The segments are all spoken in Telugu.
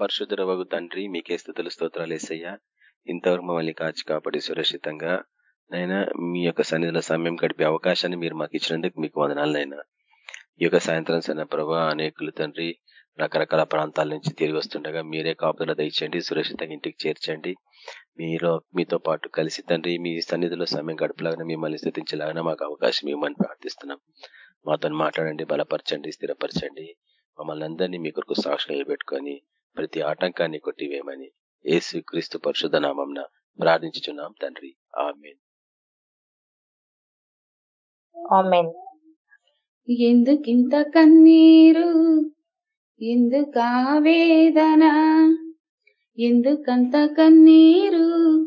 పరశుద్ధరవగు తండ్రి మీకే స్థుతులు స్తోత్రాలు వేసయ్యా ఇంతవరకు మమ్మల్ని కాచి కాపాడి సురక్షితంగా నైనా మీ యొక్క సన్నిధిలో సమయం గడిపే అవకాశాన్ని మీరు మాకు ఇచ్చినందుకు మీకు వందనాలనైనా ఈ యొక్క సాయంత్రం సన్న ప్రభా అనేకులు తండ్రి రకరకాల ప్రాంతాల నుంచి తిరిగి వస్తుండగా మీరే కాపుదల దయచేయండి సురక్షితంగా ఇంటికి చేర్చండి. మీరు మీతో పాటు కలిసి తండ్రి మీ సన్నిధిలో సమయం గడపలాగా మిమ్మల్ని స్థితించలాగా మాకు అవకాశం ఇవ్వమని ప్రార్థిస్తున్నాం. మాతో మాట్లాడండి బలపరచండి స్థిరపరచండి. మమ్మల్ని అందరినీ మీ కొరకు సాక్షులు పెట్టుకొని ప్రతి ఆటంకాన్ని కొట్టివేయమని ఏసు క్రీస్తు పరిశుద్ధ నామం ప్రార్థించుచున్నాం తండ్రి. ఆమెన్. ఎందుకింత కన్నీరు? ఎందుకా వేదన? ఎందుకంత కన్నీరు?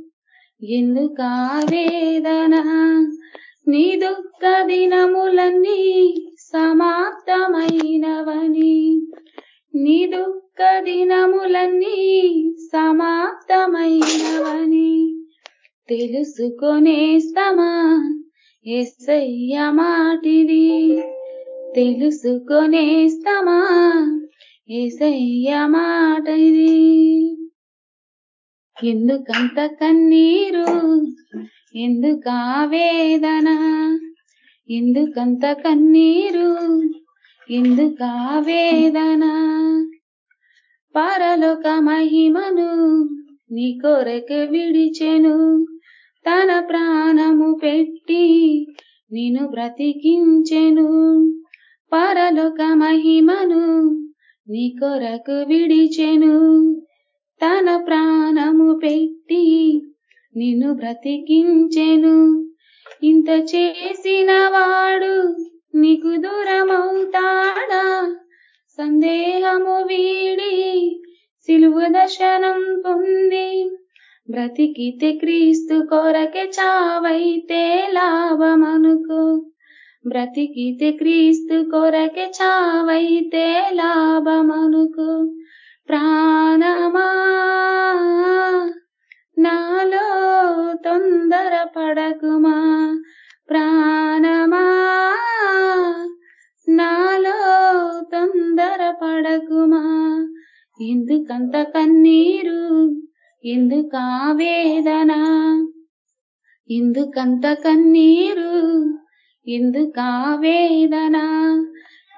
ఎందుకా వేదన? నీ దుఃఖ దినములన్నీ సమాప్తమైనవని. నీ దుఃఖ దినములన్నీ సమాప్తమైనవని తెలుసుకొనేస్తమా ఎస్సయ్య మాటిది. తెలుసుకొనేస్తమా ఏసయ్య మాటిది. ఎందుకంత కన్నీరు ఎందుకా వేదన? ఎందుకంత కన్నీరు ఎందుకా వేదన? పరలోక మహిమను నీ కొరకు విడిచెను. తన ప్రాణము పెట్టి నిన్ను బ్రతికించెను. పరలోక మహిమను నీ కొరకు విడిచెను. తన ప్రాణము పెట్టి నిన్ను బ్రతికించెను. ఇంత చేసిన వాడు నీకు దూరమవుతాడా? సందేహము వీడి సిలువ దర్శనం పొంది. బ్రతికితే క్రీస్తు కొరకే చావైతే లాభమనుకో. బ్రతికితే క్రీస్తు కొరకే చావైతే లాభమనుకో. ప్రాణమా నాలో తొందర పడకుమా ప్రాణమా నాలో తొందర పడకుమా ఎందుకంత కన్నీరు? ఎందుకా వేదన? ఎందుకంత కన్నీరు? ఎందుకా వేదన?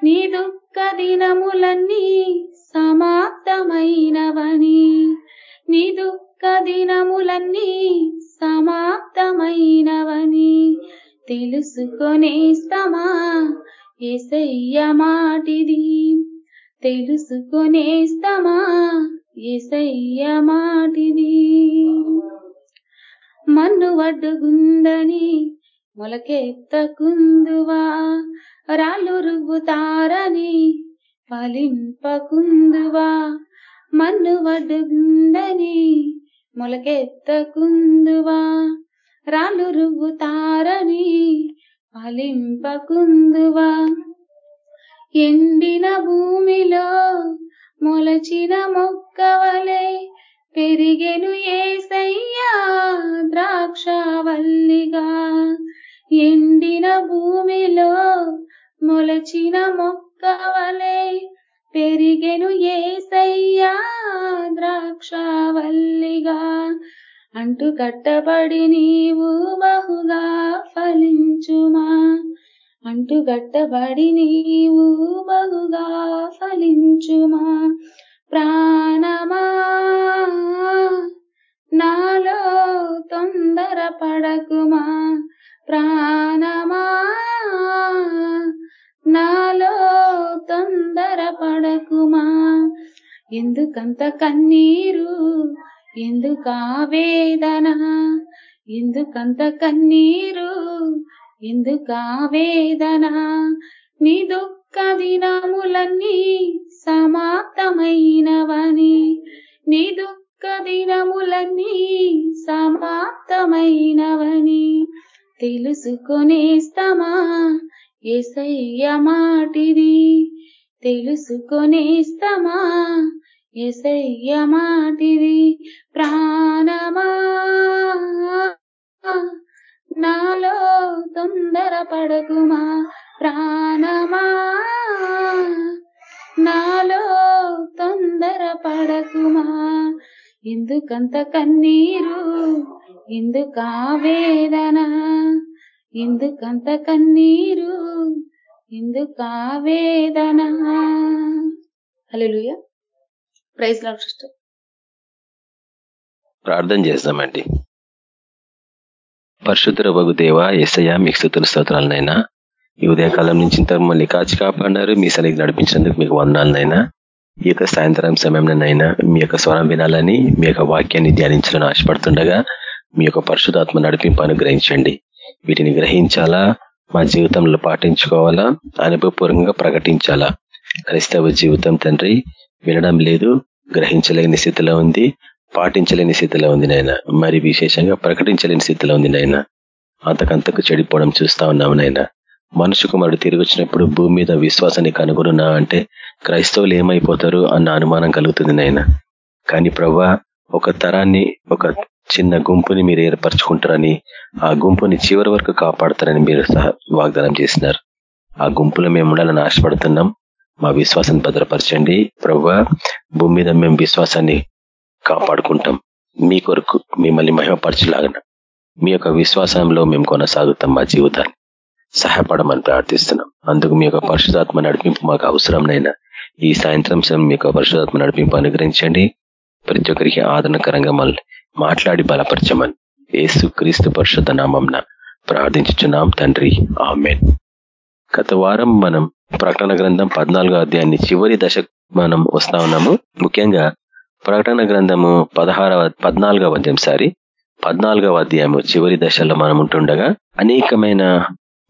నీ దుఃఖ దినములన్నీ సమాప్తమైనవని. నీ దుఃఖ దినములన్నీ సమాప్తమైనవని. తెలుసుకొనేస్తమా? ఏసయ్య మాటిది. తెలుసుకొనేస్తమా ఏసయ్య మాటిది. మన్ను వడ్డుగుందని మొలకెత్తకుందువా? రాళ్ళు రువ్వుతారని ఫలింపకుందువా? మన్ను వడ్డుగుందని మొలకెత్తకుందువా? రాళ్ళు రువ్వుతారని ఫలింపకుందువా ఎండిన భూమిలో మొలచిన మొక్కవలే పెరిగెను ఏసయ్యా ద్రాక్షవల్లిగా. ఎండిన భూమిలో మొలచిన మొక్కవలే పెరిగెను ఏసయ్యా ద్రాక్షవల్లిగా. అంటు కట్టబడి నీవు బహుగా ఫలించుమా? అంటు కట్టబడి నీవు బహుగా ఫలించుమా? ప్రాణమా? నాలో తొందర పడకుమా? ప్రాణమా? నాలో తొందర పడకుమా? ఎందుకంత కన్నీరు ఎందుకా వేదన? ఎందుకంత కన్నీరు? ఎందుకా వేదన? నీ దుఃఖ దినములన్నీ సమాప్తమైనవని. నీ దుఃఖ దినములన్నీ సమాప్తమైనవని. తెలుసుకొనేస్తమా ఏసయ్య మాటిది. తెలుసుకొనేస్తమా ఎసయ్య మాటిది ప్రాణమా? నాలో తొందర పడకుమా ప్రాణమా? నాలో తొందర పడకుమా ఎందుకంత కన్నీరు? ఎందుకా వేదన? ఎందుకంత కన్నీరు? ఎందుకా వేదన? Hello praise sister. ప్రార్థన చేద్దామండి పరశుద్ధ బగు దేవ ఎస్ఐ మీకు స్థుతుల స్తోత్రాలనైనా. ఈ ఉదయకాలం నుంచి ఇంత మళ్ళీ కాచి కాపాడినారు. మీ సరికి నడిపించినందుకు మీకు వందాలనైనా ఈ యొక్క సాయంత్రం సమయంలోనైనా మీ యొక్క స్వరం వినాలని మీ యొక్క వాక్యాన్ని ధ్యానించాలని ఆశపడుతుండగా మీ యొక్క పరిశుధాత్మ నడిపింపు అనుగ్రహించండి. వీటిని గ్రహించాలా? మా జీవితంలో పాటించుకోవాలా? అనుభవపూర్వకంగా ప్రకటించాలా? క్రైస్తవ జీవితం తండ్రి వినడం లేదు గ్రహించలేని స్థితిలో ఉంది పాటించలేని స్థితిలో ఉంది నాయన. మరి విశేషంగా ప్రకటించలేని స్థితిలో ఉంది నాయన. అంతకంతకు చెడిపోవడం చూస్తా ఉన్నాము నాయన. మనుషు కుమారుడు తిరిగి వచ్చినప్పుడు భూమి మీద విశ్వాసాన్ని కనుగొనున్నా అంటే క్రైస్తవులు ఏమైపోతారు అన్న అనుమానం కలుగుతుంది నాయన. కానీ ప్రవ్వా ఒక తరాన్ని ఒక చిన్న గుంపుని మీరు ఏర్పరచుకుంటారని ఆ గుంపుని చివరి వరకు కాపాడతారని మీరు సహా వాగ్దానం చేసినారు. ఆ గుంపులో మేము ఉండాలని ఆశపడుతున్నాం. మా విశ్వాసాన్ని భద్రపరచండి. ప్రవ్వా భూమి మీద మేము విశ్వాసాన్ని కాపాడుకుంటాం. మీ కొరకు మిమ్మల్ని మహిమపరచలాగన మీ యొక్క విశ్వాసంలో మేము కొనసాగుతాం మా జీవితాన్ని. సహాయపడమని ప్రార్థిస్తున్నాం. అందుకు మీ యొక్క పరిశుధాత్మ నడిపింపు మాకు అవసరంనైనా ఈ సాయంత్రం సమయం మీ యొక్క పరిశుధాత్మ నడిపింపు అనుగ్రహించండి. ప్రతి ఒక్కరికి ఆదరణకరంగా మళ్ళీ మాట్లాడి బలపరచమని ఏసు క్రీస్తు పరిషత్ నామంన ప్రార్థించుచున్నాం. తండ్రి ఆమెన్. గత వారం మనం ప్రకటన గ్రంథం పద్నాలుగో అధ్యాయాన్ని చివరి దశ మనం వస్తా ఉన్నాము. ముఖ్యంగా ప్రకటన గ్రంథము పదహారవ పద్నాలుగవ అధ్యాయం సారి పద్నాలుగవ అధ్యాయము చివరి దశలో మనం ఉంటుండగా అనేకమైన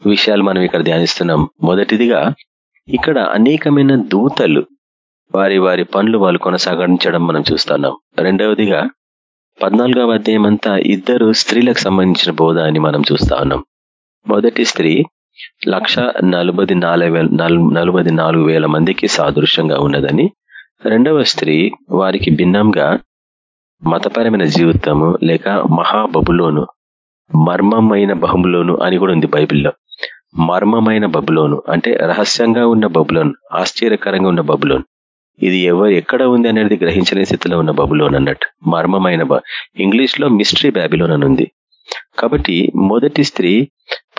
విషయాలు మనం ఇక్కడ ధ్యానిస్తున్నాం. మొదటిదిగా ఇక్కడ అనేకమైన దూతలు వారి వారి పనులు వాళ్ళు కొనసాగించడం మనం చూస్తున్నాం. రెండవదిగా పద్నాలుగవ అధ్యాయం అంతా ఇద్దరు స్త్రీలకు సంబంధించిన బోధ అని మనం చూస్తా ఉన్నాం. మొదటి స్త్రీ లక్ష నలభై నలభై నాలుగు వేల మందికి సాదృశ్యంగా ఉన్నదని. రెండవ స్త్రీ వారికి భిన్నంగా మతపరమైన జీవితము లేక మహాబబులోను మర్మమైన బహుములోను అని కూడా ఉంది బైబిల్లో. మర్మమైన బబులోను అంటే రహస్యంగా ఉన్న బబులోన్ ఆశ్చర్యకరంగా ఉన్న బబులోన్. ఇది ఎవరు ఎక్కడ ఉంది అనేది గ్రహించలేని స్థితిలో ఉన్న బబులోన్ అన్నట్టు. మర్మమైన ఇంగ్లీష్లో మిస్టరీ బ్యాబిలోన్ అని ఉంది. కాబట్టి మొదటి స్త్రీ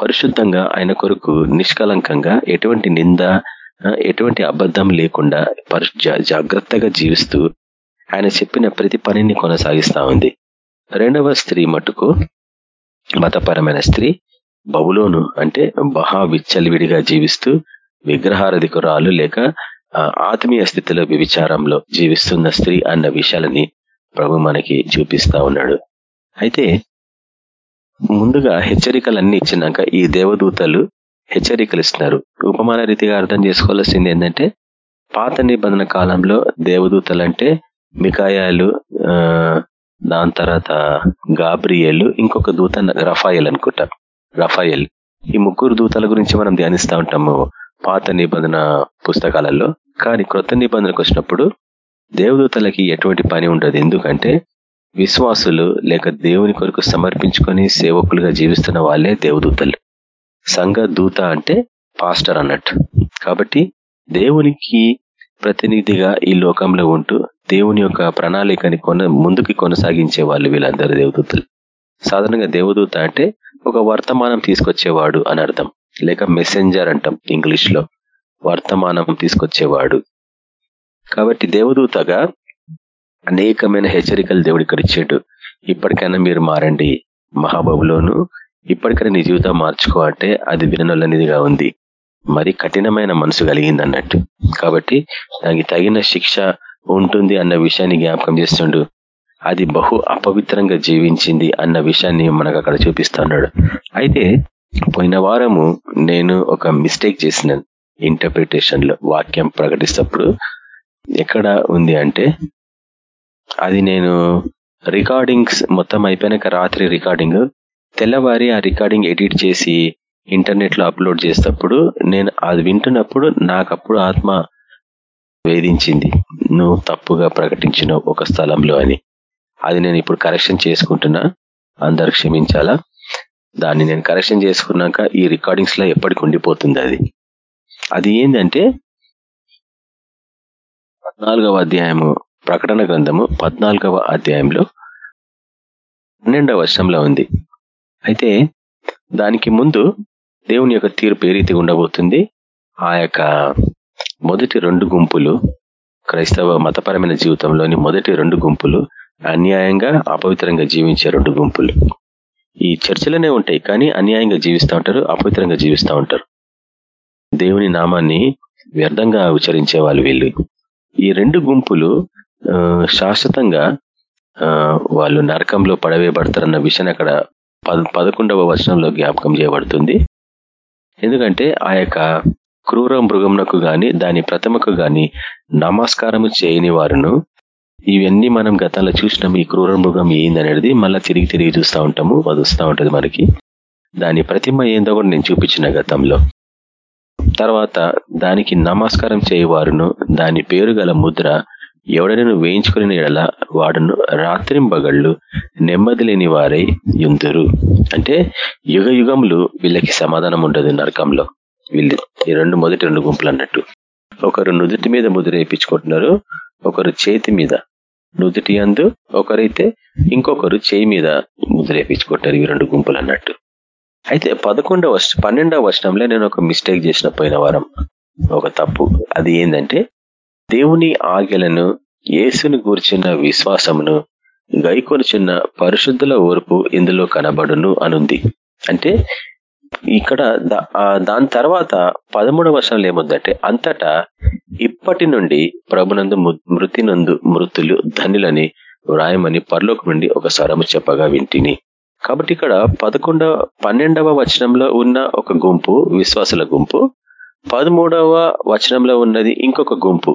పరిశుద్ధంగా ఆయన కొరకు నిష్కలంకంగా ఎటువంటి నింద ఎటువంటి అబద్ధం లేకుండా జాగ్రత్తగా జీవిస్తూ ఆయన చెప్పిన ప్రతి పనిని కొనసాగిస్తా ఉంది. రెండవ స్త్రీ మటుకు మతపరమైన స్త్రీ బబులోను అంటే మహా విచ్చలివిడిగా జీవిస్తూ విగ్రహారధికురాలు లేక ఆత్మీయ స్థితిలో విచారంలో జీవిస్తున్న స్త్రీ అన్న విషయాలని ప్రభు మనకి చూపిస్తా ఉన్నాడు. అయితే ముందుగా హెచ్చరికలన్నీ ఇచ్చినాక ఈ దేవదూతలు హెచ్చరికలు ఇస్తున్నారు ఉపమాన రీతిగా అర్థం చేసుకోవాల్సింది ఏంటంటే పాత నిబంధన కాలంలో దేవదూతలు అంటే మికాయాలు దాని తర్వాత గాబ్రియలు ఇంకొక దూత రఫాయల్ అనుకుంటా. రఫాయల్. ఈ ముగ్గురు దూతల గురించి మనం ధ్యానిస్తూ ఉంటాము పాత నిబంధన పుస్తకాలలో. కానీ క్రొత్త నిబంధనకు వచ్చినప్పుడు దేవదూతలకి ఎటువంటి పని ఉండదు. ఎందుకంటే విశ్వాసులు లేక దేవుని కొరకు సమర్పించుకొని సేవకులుగా జీవిస్తున్న వాళ్ళే దేవదూతలు. సంఘ దూత అంటే పాస్టర్ అన్నట్టు. కాబట్టి దేవునికి ప్రతినిధిగా ఈ లోకంలో ఉంటూ దేవుని యొక్క ప్రణాళికని కొన ముందుకి కొనసాగించే వాళ్ళు వీళ్ళందరూ దేవదూతలు. సాధారణంగా దేవదూత అంటే ఒక వర్తమానం తీసుకొచ్చేవాడు అని అర్థం. లేక మెసెంజర్ అంటాం ఇంగ్లీష్లో వర్తమానం తీసుకొచ్చేవాడు. కాబట్టి దేవదూతగా అనేకమైన హెచ్చరికలు దేవుడు ఇక్కడ ఇచ్చాడు. ఇప్పటికైనా మీరు మారండి. మహాబాబులోను ఇప్పటికైనా నీ జీవితం మార్చుకో అంటే అది విననొల్లనిదిగా ఉంది. మరి కఠినమైన మనసు కలిగింది అన్నట్టు కాబట్టి దానికి తగిన శిక్ష ఉంటుంది అన్న విషయాన్ని జ్ఞాపకం చేస్తుండు. అది బహు అపవిత్రంగా జీవించింది అన్న విషయాన్ని మనకు అక్కడ చూపిస్తున్నాడు. అయితే పోయిన వారము నేను ఒక మిస్టేక్ చేసినాను. ఇంటర్ప్రిటేషన్లో వాక్యం ప్రకటిస్తప్పుడు ఎక్కడ ఉంది అంటే అది నేను రికార్డింగ్స్ మొత్తం అయిపోయినాక రాత్రి రికార్డింగ్. తెల్లవారి ఆ రికార్డింగ్ ఎడిట్ చేసి ఇంటర్నెట్లో అప్లోడ్ చేసేటప్పుడు నేను అది వింటున్నప్పుడు నాకు అప్పుడు ఆత్మ వేధించింది. నువ్వు తప్పుగా ప్రకటించిన ఒక స్థలంలో అని. అది నేను ఇప్పుడు కరెక్షన్ చేసుకుంటున్నా. అందరు క్షమించాలా? దాన్ని నేను కరెక్షన్ చేసుకున్నాక ఈ రికార్డింగ్స్లో ఎప్పటికి ఉండిపోతుంది అది. అది ఏంటంటే పద్నాలుగవ అధ్యాయము. ప్రకటన గ్రంథము పద్నాలుగవ అధ్యాయంలో పన్నెండవ వర్షంలో ఉంది. అయితే దానికి ముందు దేవుని యొక్క తీర్పు ఏ రీతిగా ఉండబోతుంది? ఆ యొక్క మొదటి రెండు గుంపులు క్రైస్తవ మతపరమైన జీవితంలోని మొదటి రెండు గుంపులు అన్యాయంగా అపవిత్రంగా జీవించే రెండు గుంపులు. ఈ చర్చలనే ఉంటాయి కానీ అన్యాయంగా జీవిస్తూ ఉంటారు అపవిత్రంగా జీవిస్తూ ఉంటారు. దేవుని నామాన్ని వ్యర్థంగా ఉచ్చరించే వాళ్ళు వీళ్ళు. ఈ రెండు గుంపులు శాశ్వతంగా వాళ్ళు నరకంలో పడవేయబడతారన్న విషయాన్ని అక్కడ పదకొండవ వర్షంలో జ్ఞాపకం చేయబడుతుంది. ఎందుకంటే ఆ యొక్క క్రూర మృగమునకు గాని దాని ప్రథమకు గాని నమస్కారము చేయని వారును ఇవన్నీ మనం గతంలో చూసినాం. ఈ క్రూర మృగం ఏందనేది మళ్ళీ తిరిగి తిరిగి చూస్తూ ఉంటాము అది వస్తూ ఉంటుంది మనకి. దాని ప్రతిమ ఏందో కూడా నేను చూపించిన గతంలో. తర్వాత దానికి నమస్కారం చేయవారును దాని పేరు గల ముద్ర ఎవడనను వేయించుకుని ఎడల వాడును రాత్రింబగళ్ళు నెమ్మది లేని వారై యుందురు. అంటే యుగ యుగములు వీళ్ళకి సమాధానం ఉండదు నరకంలో. వీళ్ళు ఈ రెండు మొదటి రెండు గుంపులు అన్నట్టు. ఒకరు నుదుటి మీద ముదిరేపించుకుంటున్నారు ఒకరు చేతి మీద నుదుటి అందు ఒకరైతే ఇంకొకరు చేయి మీద ముదిరేపించుకుంటారు ఈ రెండు గుంపులు అన్నట్టు. అయితే పదకొండవ పన్నెండవ వర్షంలో నేను ఒక మిస్టేక్ చేసిన పోయిన వారం ఒక తప్పు. అది ఏంటంటే దేవుని ఆజ్ఞలను యేసుని గూర్చిన విశ్వాసమును గైకొనుచున్న పరిశుద్ధుల ఓర్పు ఇందులో కనబడును అనుంది. అంటే ఇక్కడ దాని తర్వాత పదమూడవ వర్షంలో ఏముందంటే అంతటా ఇప్పటి నుండి ప్రభునందు మృతి నందు మృతులు ధనులని వ్రాయమని పరలోక నుండి ఒక స్వరము చెప్పగా వింటిని. కాబట్టి ఇక్కడ పదకొండవ పన్నెండవ వచనంలో ఉన్న ఒక గుంపు విశ్వాసుల గుంపు పదమూడవ వచనంలో ఉన్నది ఇంకొక గుంపు.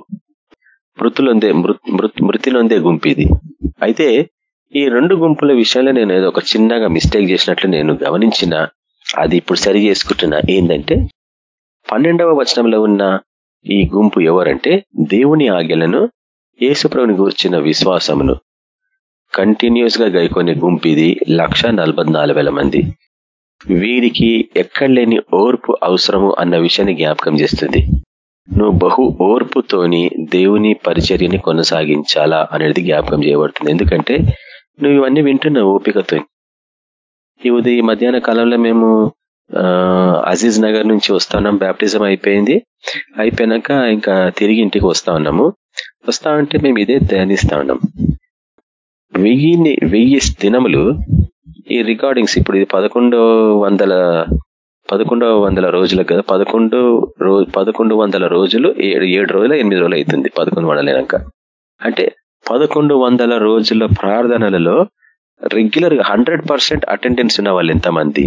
మృతులొందే మృతినొందే గుంపు ఇది. అయితే ఈ రెండు గుంపుల విషయంలో నేను ఏదో ఒక చిన్నగా మిస్టేక్ చేసినట్లు నేను గమనించిన అది ఇప్పుడు సరి చేసుకుంటున్నా ఏంటంటే పన్నెండవ వచనంలో ఉన్న ఈ గుంపు ఎవరంటే దేవుని ఆజ్ఞలను యేసుప్రభుని గూర్చిన విశ్వాసమును. కంటిన్యూస్గా గైకొని గుంపు ఇది లక్ష మంది. వీరికి ఎక్కడలేని ఓర్పు అవసరము అన్న విషయాన్ని జ్ఞాపకం చేస్తుంది. నువ్వు బహు ఓర్పుతోని దేవుని పరిచర్యని కొనసాగించాలా అనేది జ్ఞాపకం చేయబడుతుంది. ఎందుకంటే నువ్వు ఇవన్నీ వింటున్నావు ఓపికతో. ఈ ఉదయం మధ్యాహ్న కాలంలో మేము అజీజ్ నగర్ నుంచి వస్తున్నాం. బ్యాప్టిజం అయిపోయింది. అయిపోయినాక ఇంకా తిరిగి ఇంటికి వస్తా ఉన్నాము. వస్తా ఉంటే మేము ఇదే ధ్యానిస్తా ఉన్నాం. వెయ్యిని వెయ్యి దినములు ఈ రికార్డింగ్స్ ఇప్పుడు ఇది పదకొండు వందల పదకొండవ వందల రోజులకు కదా పదకొండు రోజు పదకొండు వందల రోజులు ఏడు ఏడు రోజుల ఎనిమిది రోజులు అవుతుంది పదకొండు వందలైనాక అంటే పదకొండు వందల రోజుల ప్రార్థనలలో రెగ్యులర్గా హండ్రెడ్ పర్సెంట్ అటెండెన్స్ ఉన్న వాళ్ళు ఎంతమంది?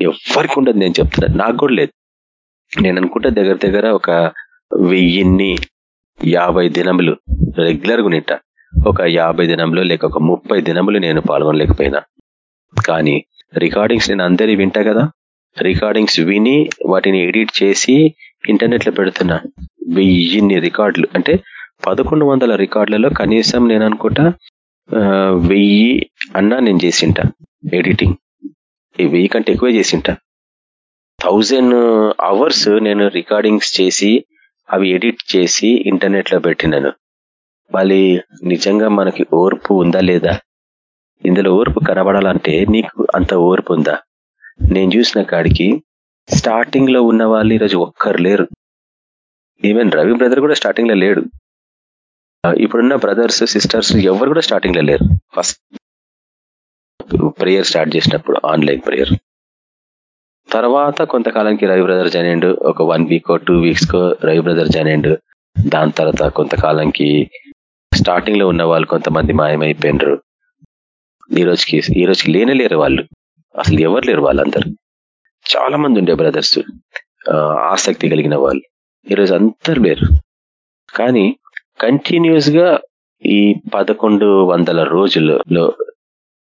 ఎవరికి ఉండదు నేను చెప్తున్నా. నాకు కూడా లేదు. నేను అనుకుంటే దగ్గర దగ్గర ఒక వెయ్యిన్ని యాభై దినములు రెగ్యులర్గా నింట ఒక యాభై దినంలో లేక ఒక ముప్పై దినములు నేను పాల్గొనలేకపోయినా. కానీ రికార్డింగ్స్ నేను అందరి వింటా కదా. రికార్డింగ్స్ విని వాటిని ఎడిట్ చేసి ఇంటర్నెట్లో పెడుతున్నా. వెయ్యిన్ని రికార్డులు. అంటే పదకొండు వందల రికార్డులలో కనీసం నేను అనుకుంటా వెయ్యి అన్నా నేను చేసింట ఎడిటింగ్. ఈ వెయ్యి కంటే ఎక్కువే చేసింట. థౌజండ్ అవర్స్ నేను రికార్డింగ్స్ చేసి అవి ఎడిట్ చేసి ఇంటర్నెట్లో పెట్టినాను. మళ్ళీ నిజంగా మనకి ఓర్పు ఉందా లేదా? ఇందులో ఓర్పు కనబడాలంటే నీకు అంత ఓర్పు ఉందా? నేను చూసిన కాడికి స్టార్టింగ్లో ఉన్న వాళ్ళు ఈరోజు ఒక్కరు లేరు. ఈవెన్ రవి బ్రదర్ కూడా స్టార్టింగ్లో లేడు ఇప్పుడున్న బ్రదర్స్ సిస్టర్స్ ఎవరు కూడా స్టార్టింగ్లో లేరు. ఫస్ట్ ప్రేయర్ స్టార్ట్ చేసినప్పుడు ఆన్లైన్ ప్రేయర్ తర్వాత కొంతకాలానికి రవి బ్రదర్ జాయిన్ ఒక వన్ వీక్ టూ వీక్స్ కో రవి బ్రదర్ జాయిన్ దాని తర్వాత కొంతకాలానికి స్టార్టింగ్లో ఉన్న వాళ్ళు కొంతమంది మాయమైపోయినరు ఈ రోజుకి ఈ రోజుకి లేనే లేరు వాళ్ళు. అసలు ఎవరు లేరు వాళ్ళందరూ. చాలా మంది ఉండే బ్రదర్స్. ఆసక్తి కలిగిన వాళ్ళు. ఈరోజు అందరు లేరు. కానీ కంటిన్యూస్గా ఈ పదకొండు వందల రోజుల్లో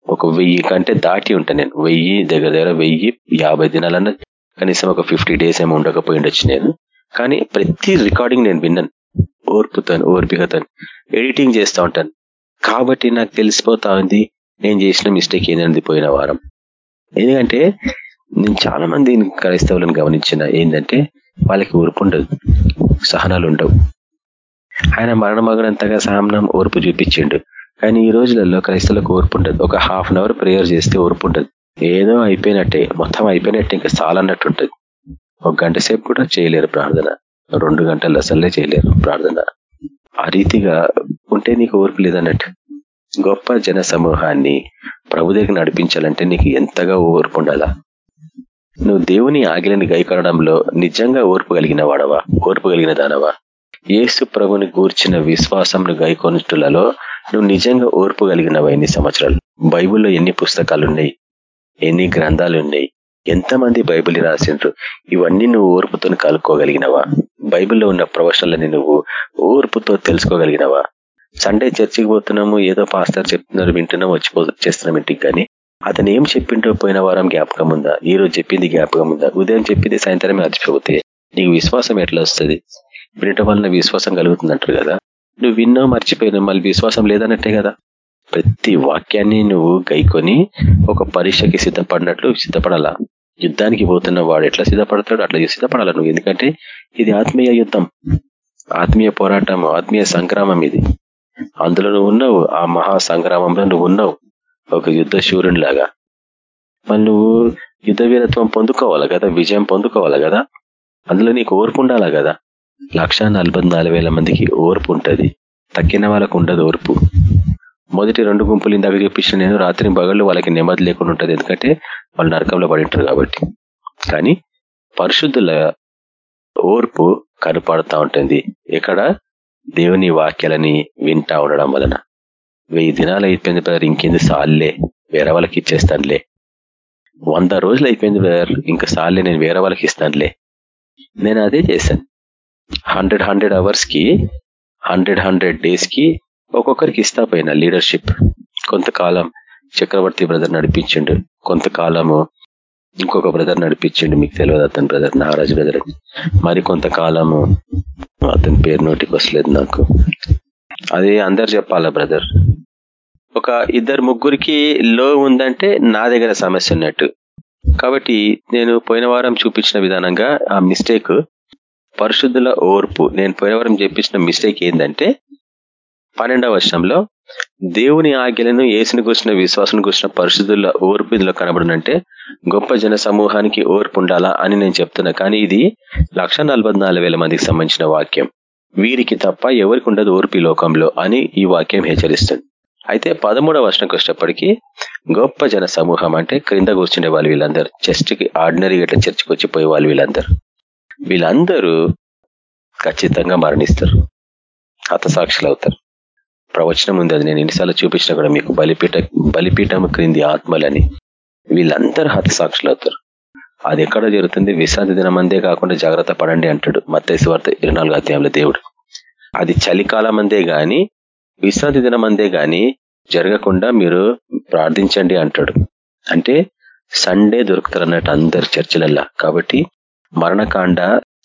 ఒక వెయ్యి కంటే దాటి ఉంటాను నేను. వెయ్యి దగ్గర దగ్గర వెయ్యి యాభై దినాలన్నా కనీసం ఒక ఫిఫ్టీ డేస్ ఏమో ఉండకపోయి ఉండొచ్చు నేను. కానీ ప్రతి రికార్డింగ్ నేను విన్నాను. ఓర్పుతాను ఓర్పికతాను ఎడిటింగ్ చేస్తూ ఉంటాను. కాబట్టి నాకు తెలిసిపోతా ఉంది నేను చేసిన మిస్టేక్ ఏంటంది పోయిన వారం. ఎందుకంటే నేను చాలా మంది క్రైస్తవులను గమనించిన ఏంటంటే వాళ్ళకి ఓర్పు ఉండదు. సహనాలు ఉండవు. ఆయన మరణమగనంతగా సహనం ఓర్పు చూపించిండు. కానీ ఈ రోజులలో క్రైస్తవులకు ఓర్పు ఉండదు. ఒక హాఫ్ అన్ అవర్ ప్రేయర్ చేస్తే ఓర్పు ఉండదు. ఏదో అయిపోయినట్టే మొత్తం అయిపోయినట్టే ఇంకా చాలన్నట్టు ఉంటుంది. ఒక గంట సేపు కూడా చేయలేరు ప్రార్థన. రెండు గంటలు అసలే చేయలేరు ప్రార్థన. ఆ రీతిగా ఉంటే నీకు ఓర్పు లేదన్నట్టు. గొప్ప జన సమూహాన్ని ప్రభు దగ్గర నడిపించాలంటే నీకు ఎంతగా ఓర్పు ఉండాలా? నువ్వు దేవుని ఆగిలని గైకొనడంలో నిజంగా ఓర్పు కలిగిన వాడవా? ఓర్పు కలిగిన దానవా? ఏసు ప్రభుని గూర్చిన విశ్వాసంను గైకొనుటలలో నువ్వు నిజంగా ఓర్పు కలిగినవా ఎన్ని సంవత్సరాలు? బైబిల్లో ఎన్ని పుస్తకాలున్నాయి? ఎన్ని గ్రంథాలు ఉన్నాయి ఎంతమంది బైబిల్ రాసిండ్రు? ఇవన్నీ నువ్వు ఓర్పుతో కలుపుకోగలిగినవా బైబిల్లో ఉన్న ప్రవచనాలని నువ్వు ఓర్పుతో తెలుసుకోగలిగినవా? సండే చర్చికి పోతున్నాము ఏదో పాస్టర్ చెప్తున్నారు వింటున్నాం వచ్చిపో చేస్తున్నాం ఇంటికి కానీ అతను ఏం చెప్పింటో పోయిన వారం జ్ఞాపకం ఉందా? ఈ రోజు చెప్పింది జ్ఞాపకం ఉందా? ఉదయం చెప్పింది సాయంత్రమే మర్చిపోతే నీకు విశ్వాసం ఎట్లా వస్తుంది? వినటం వలన విశ్వాసం కలుగుతుందంటారు కదా? నువ్వు విన్నావు మర్చిపోయినావు మళ్ళీ విశ్వాసం లేదన్నట్టే కదా? ప్రతి వాక్యాన్ని నువ్వు గైకొని ఒక పరీక్షకి సిద్ధపడినట్లు సిద్ధపడాలా? యుద్ధానికి పోతున్న వాడు ఎట్లా సిద్ధపడతాడు? అట్లా సిద్ధపడాలా నువ్వు? ఎందుకంటే ఇది ఆత్మీయ యుద్ధం. ఆత్మీయ పోరాటం ఆత్మీయ సంక్రామం ఇది. అందులో నువ్వు ఉన్నావు ఆ మహా సంగ్రామంలో నువ్వు ఉన్నావు ఒక యుద్ధ లాగా మరి నువ్వు యుద్ధ వీరత్వం పొందుకోవాలి కదా విజయం పొందుకోవాలి కదా? అందులో నీకు ఓర్పు ఉండాలా కదా? లక్ష మందికి ఓర్పు ఉంటుంది. తక్కిన వాళ్ళకు ఉండదు ఓర్పు. మొదటి రెండు గుంపులు ఇందాక చూపించిన నేను రాత్రి పగళ్ళు వాళ్ళకి నెమ్మది లేకుండా ఉంటుంది. ఎందుకంటే వాళ్ళు నరకంలో పడి ఉంటారు కాబట్టి. కానీ పరిశుద్ధుల ఓర్పు కనపడుతూ ఉంటుంది. ఇక్కడ దేవుని వాక్యాలని వింటా ఉండడం వలన. వెయ్యి దినాలు అయిపోయింది బ్రదర్ ఇంకేంది సాల్లే వేరే వాళ్ళకి ఇచ్చేస్తానులే. వంద రోజులు అయిపోయింది బ్రదర్ ఇంకా సాల్లే నేను వేరే వాళ్ళకి ఇస్తానులే. నేను అదే చేశాను. హండ్రెడ్ హండ్రెడ్ అవర్స్కి హండ్రెడ్ హండ్రెడ్ డేస్కి ఒక్కొక్కరికి ఇస్తా పోయిన లీడర్షిప్. కొంతకాలం చక్రవర్తి బ్రదర్ నడిపించిండు. కొంతకాలము ఇంకొక బ్రదర్ నడిపించిండు మీకు తెలియదు అతని బ్రదర్ నాగరాజు బ్రదర్ మరి కొంతకాలము అతని పేరు నోటికి వస్తలేదు నాకు. అది అందరు చెప్పాలా బ్రదర్ ఒక ఇద్దరు ముగ్గురికి లో ఉందంటే నా దగ్గర సమస్య ఉన్నట్టు. కాబట్టి నేను పోయిన వారం చూపించిన విధానంగా ఆ మిస్టేక్ పరిశుద్ధుల ఓర్పు నేను పోయిన వారం చేపించిన మిస్టేక్ ఏంటంటే పన్నెండవ వర్షంలో దేవుని ఆజ్ఞలను ఏసుని కూర్చున్న విశ్వాసం కూర్చున్న పరిశుద్ధుల ఓర్పులో ఇందులో కనబడునంటే గొప్ప జన సమూహానికి ఓర్పు ఉండాలా అని నేను చెప్తున్నా. కానీ ఇది లక్ష మందికి సంబంధించిన వాక్యం. వీరికి తప్ప ఎవరికి ఉండదు ఓర్పు లోకంలో అని ఈ వాక్యం హెచ్చరిస్తుంది. అయితే పదమూడవ వర్షంకి వచ్చేటప్పటికీ గొప్ప జన సమూహం అంటే క్రింద కూర్చుండే వాళ్ళు వీళ్ళందరూ. చర్చికి ఆర్డినరీ ఇట్లా చర్చికి వచ్చిపోయే వాళ్ళు వీళ్ళందరూ. వీళ్ళందరూ ఖచ్చితంగా మరణిస్తారు. హతసాక్షులు అవుతారు ప్రవచనం ఉంది. అది నేను ఎన్నిసార్లు చూపించిన కూడా మీకు బలిపీఠ బలిపీఠం క్రింది ఆత్మలని వీళ్ళందరూ హతసాక్షులు అవుతారు అది ఎక్కడ జరుగుతుంది? విశ్రాంతి దినం అందే కాకుండా జాగ్రత్త పడండి అంటాడు మత్తైసు వార్త ఇరవై నాలుగు అధ్యాయంలో దేవుడు. అది చలికాలం అందే గాని విశ్రాంతి దినం అందే గాని జరగకుండా మీరు ప్రార్థించండి అంటాడు. అంటే సండే దొరుకుతారు అన్నట్టు అందరు చర్చలల్లా. కాబట్టి మరణకాండ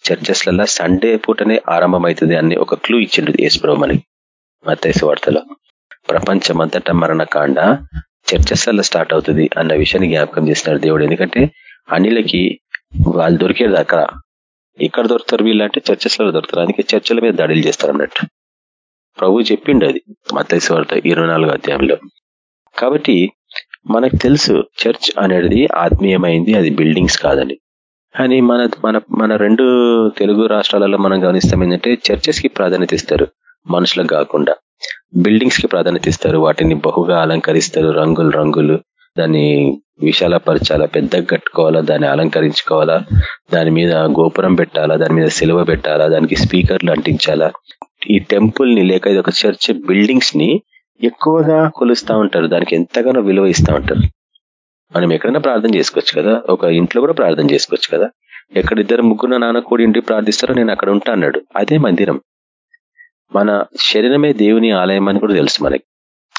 చర్చెస్లల్లా సండే పూటనే ఆరంభమవుతుంది అని ఒక క్లూ ఇచ్చిండు యేసుప్రభు మనకి. మతేసు వార్తలో ప్రపంచమంతటా మరణకాండ చర్చస్లలో స్టార్ట్ అవుతుంది అన్న విషయాన్ని జ్ఞాపకం చేస్తున్నాడు దేవుడు. ఎందుకంటే అనిలకి వాళ్ళు దొరికేది అక్కడ. ఎక్కడ దొరుకుతారు వీళ్ళంటే చర్చస్లలో దొరుకుతారు. అందుకే చర్చల మీద దాడులు చేస్తారు అన్నట్టు. ప్రభు చెప్పిండు అది మత్తైసు వార్త ఇరవై నాలుగో అధ్యాయంలో. కాబట్టి మనకు తెలుసు చర్చ్ అనేది ఆత్మీయమైంది అది బిల్డింగ్స్ కాదని. కానీ మన మన మన రెండు తెలుగు రాష్ట్రాలలో మనం గమనిస్తాం ఏంటంటే చర్చెస్కి ప్రాధాన్యత ఇస్తారు. మనుషులకు కాకుండా బిల్డింగ్స్కి ప్రాధాన్యత ఇస్తారు. వాటిని బహుగా అలంకరిస్తారు. రంగులు రంగులు దాన్ని విశాలపరచాలా పెద్దగా కట్టుకోవాలా దాన్ని అలంకరించుకోవాలా దాని మీద గోపురం పెట్టాలా దాని మీద సిలువ పెట్టాలా దానికి స్పీకర్లు అంటించాలా. ఈ టెంపుల్ని లేక ఇది ఒక చర్చ్ బిల్డింగ్స్ని ఎక్కువగా కొలుస్తా ఉంటారు. దానికి ఎంతగానో విలువ ఇస్తా ఉంటారు. మనం ఎక్కడైనా ప్రార్థన చేసుకోవచ్చు కదా? ఒక ఇంట్లో కూడా ప్రార్థన చేసుకోవచ్చు కదా? ఎక్కడ ఇద్దరు ముగ్గురు నాన్న కూడి ఇంటికి ప్రార్థిస్తారో నేను అక్కడ ఉంటా అన్నాడు. అదే మందిరం. మన శరీరమే దేవుని ఆలయం అని కూడా తెలుసు మనకి.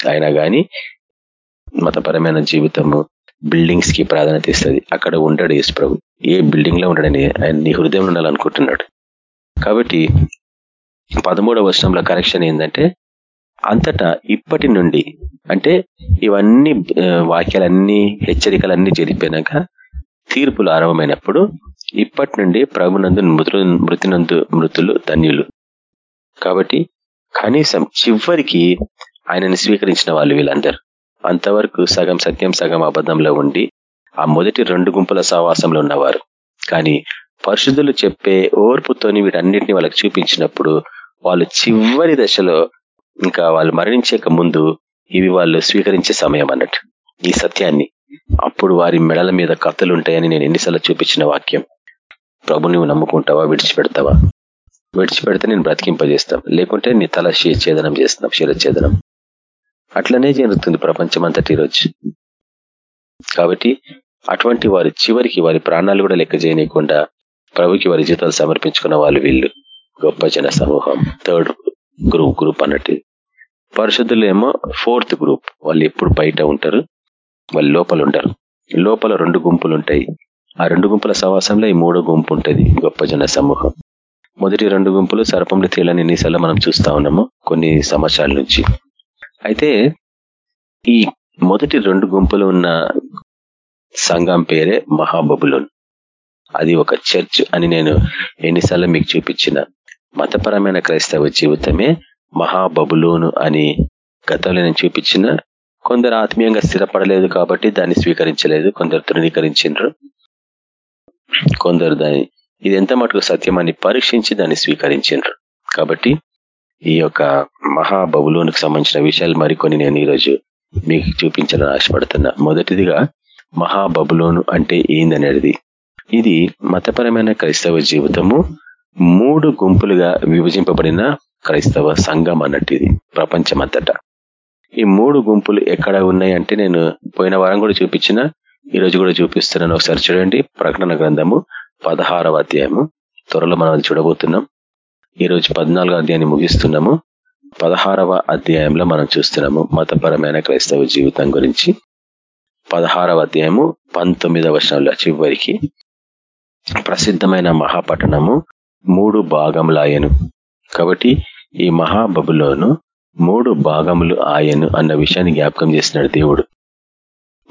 అయినా కానీ మతపరమైన జీవితము బిల్డింగ్స్కి ప్రాధాన్యత ఇస్తుంది. అక్కడ ఉండడు యేసు ప్రభు. ఏ బిల్డింగ్లో ఉండడని ఆయన నీ హృదయం ఉండాలనుకుంటున్నాడు. కాబట్టి పదమూడవ వర్షంలో కరెక్షన్ ఏంటంటే అంతటా ఇప్పటి నుండి అంటే ఇవన్నీ వాక్యాలన్నీ హెచ్చరికలన్నీ జరిపోయినాక తీర్పులు ఆరంభమైనప్పుడు ఇప్పటి నుండి ప్రభునందు మృతు మృతినందు మృతులు ధన్యులు. కాబట్టి కనీసం చివరికి ఆయనని స్వీకరించిన వాళ్ళు వీళ్ళందరూ. అంతవరకు సగం సత్యం సగం అబద్ధంలో ఉండి ఆ మొదటి రెండు గుంపుల సహవాసంలో ఉన్నవారు. కానీ పరిశుద్ధులు చెప్పే ఓర్పుతోని వీటన్నిటిని వాళ్ళకి చూపించినప్పుడు వాళ్ళు చివరి దశలో ఇంకా వాళ్ళు మరణించేక ముందు ఇవి వాళ్ళు స్వీకరించే సమయం అన్నట్టు. ఈ సత్యాన్ని. అప్పుడు వారి మెడల మీద కథలు ఉంటాయని నేను ఎన్నిసార్లు చూపించిన వాక్యం. ప్రభు నువ్వు నమ్ముకుంటావా? విడిచిపెడతావా? విడిచిపెడితే నేను బ్రతికింపజేస్తాం లేకుంటే నీ తల శిరఛేదనం చేస్తాం శిరఛేదనం అట్లనే జరుగుతుంది ప్రపంచం అంతటి రోజు కాబట్టి అటువంటి వారి చివరికి వారి ప్రాణాలు కూడా లెక్క చేయనీయకుండా ప్రభుకి వారి జీతాలు సమర్పించుకున్న వాళ్ళు వీళ్ళు. గొప్ప జన సమూహం. థర్డ్ గ్రూప్ గ్రూప్ అన్నట్టు. పరిశుద్ధులు ఏమో ఫోర్త్ గ్రూప్. వాళ్ళు ఎప్పుడు బయట ఉంటారు వాళ్ళు లోపల ఉంటారు. లోపల రెండు గుంపులు ఉంటాయి. ఆ రెండు గుంపుల సవాసంలో ఈ మూడో గుంపు ఉంటుంది. గొప్ప జన సమూహం. మొదటి రెండు గుంపులు సర్పంలు తేలని ఎన్నిసార్లు మనం చూస్తా ఉన్నాము కొన్ని సంవత్సరాల నుంచి. అయితే ఈ మొదటి రెండు గుంపులు ఉన్న సంఘం పేరే మహాబబులోన్. అది ఒక చర్చ్ అని నేను ఎన్నిసార్లు మీకు చూపించిన. మతపరమైన క్రైస్తవ జీవితమే మహాబబులోను అని గతంలో నేను చూపించిన. కొందరు ఆత్మీయంగా స్థిరపడలేదు కాబట్టి దాన్ని స్వీకరించలేదు. కొందరు తృణీకరించారు కొందరు దాన్ని ఇది ఎంత మటుకు సత్యమని పరీక్షించి దాన్ని స్వీకరించారు కాబట్టి ఈ యొక్క మహాబబులోనికి సంబంధించిన విషయాలు మరికొన్ని నేను ఈరోజు మీకు చూపించాలని ఆశపడుతున్నా. మొదటిదిగా మహాబబులోను అంటే ఏందనేది? ఇది మతపరమైన క్రైస్తవ జీవితము మూడు గుంపులుగా విభజింపబడిన క్రైస్తవ సంఘం అన్నట్టు ఇది ప్రపంచమంతటా. ఈ మూడు గుంపులు ఎక్కడ ఉన్నాయంటే నేను పోయిన వారం కూడా చూపించిన ఈ రోజు కూడా చూపిస్తున్నాను. ఒకసారి చూడండి ప్రకటన గ్రంథము పదహారవ అధ్యాయము. త్వరలో మనం చూడబోతున్నాం. ఈ రోజు పద్నాలుగో అధ్యాయాన్ని ముగిస్తున్నాము. పదహారవ అధ్యాయంలో మనం చూస్తున్నాము మతపరమైన క్రైస్తవ జీవితం గురించి. పదహారవ అధ్యాయము పంతొమ్మిదవ వర్షంలో చివరికి ప్రసిద్ధమైన మహాపట్టణము మూడు భాగములాయను కాబట్టి ఈ మహాబబులోను మూడు భాగములు ఆయను అన్న విషయాన్ని జ్ఞాపకం చేసినాడు దేవుడు.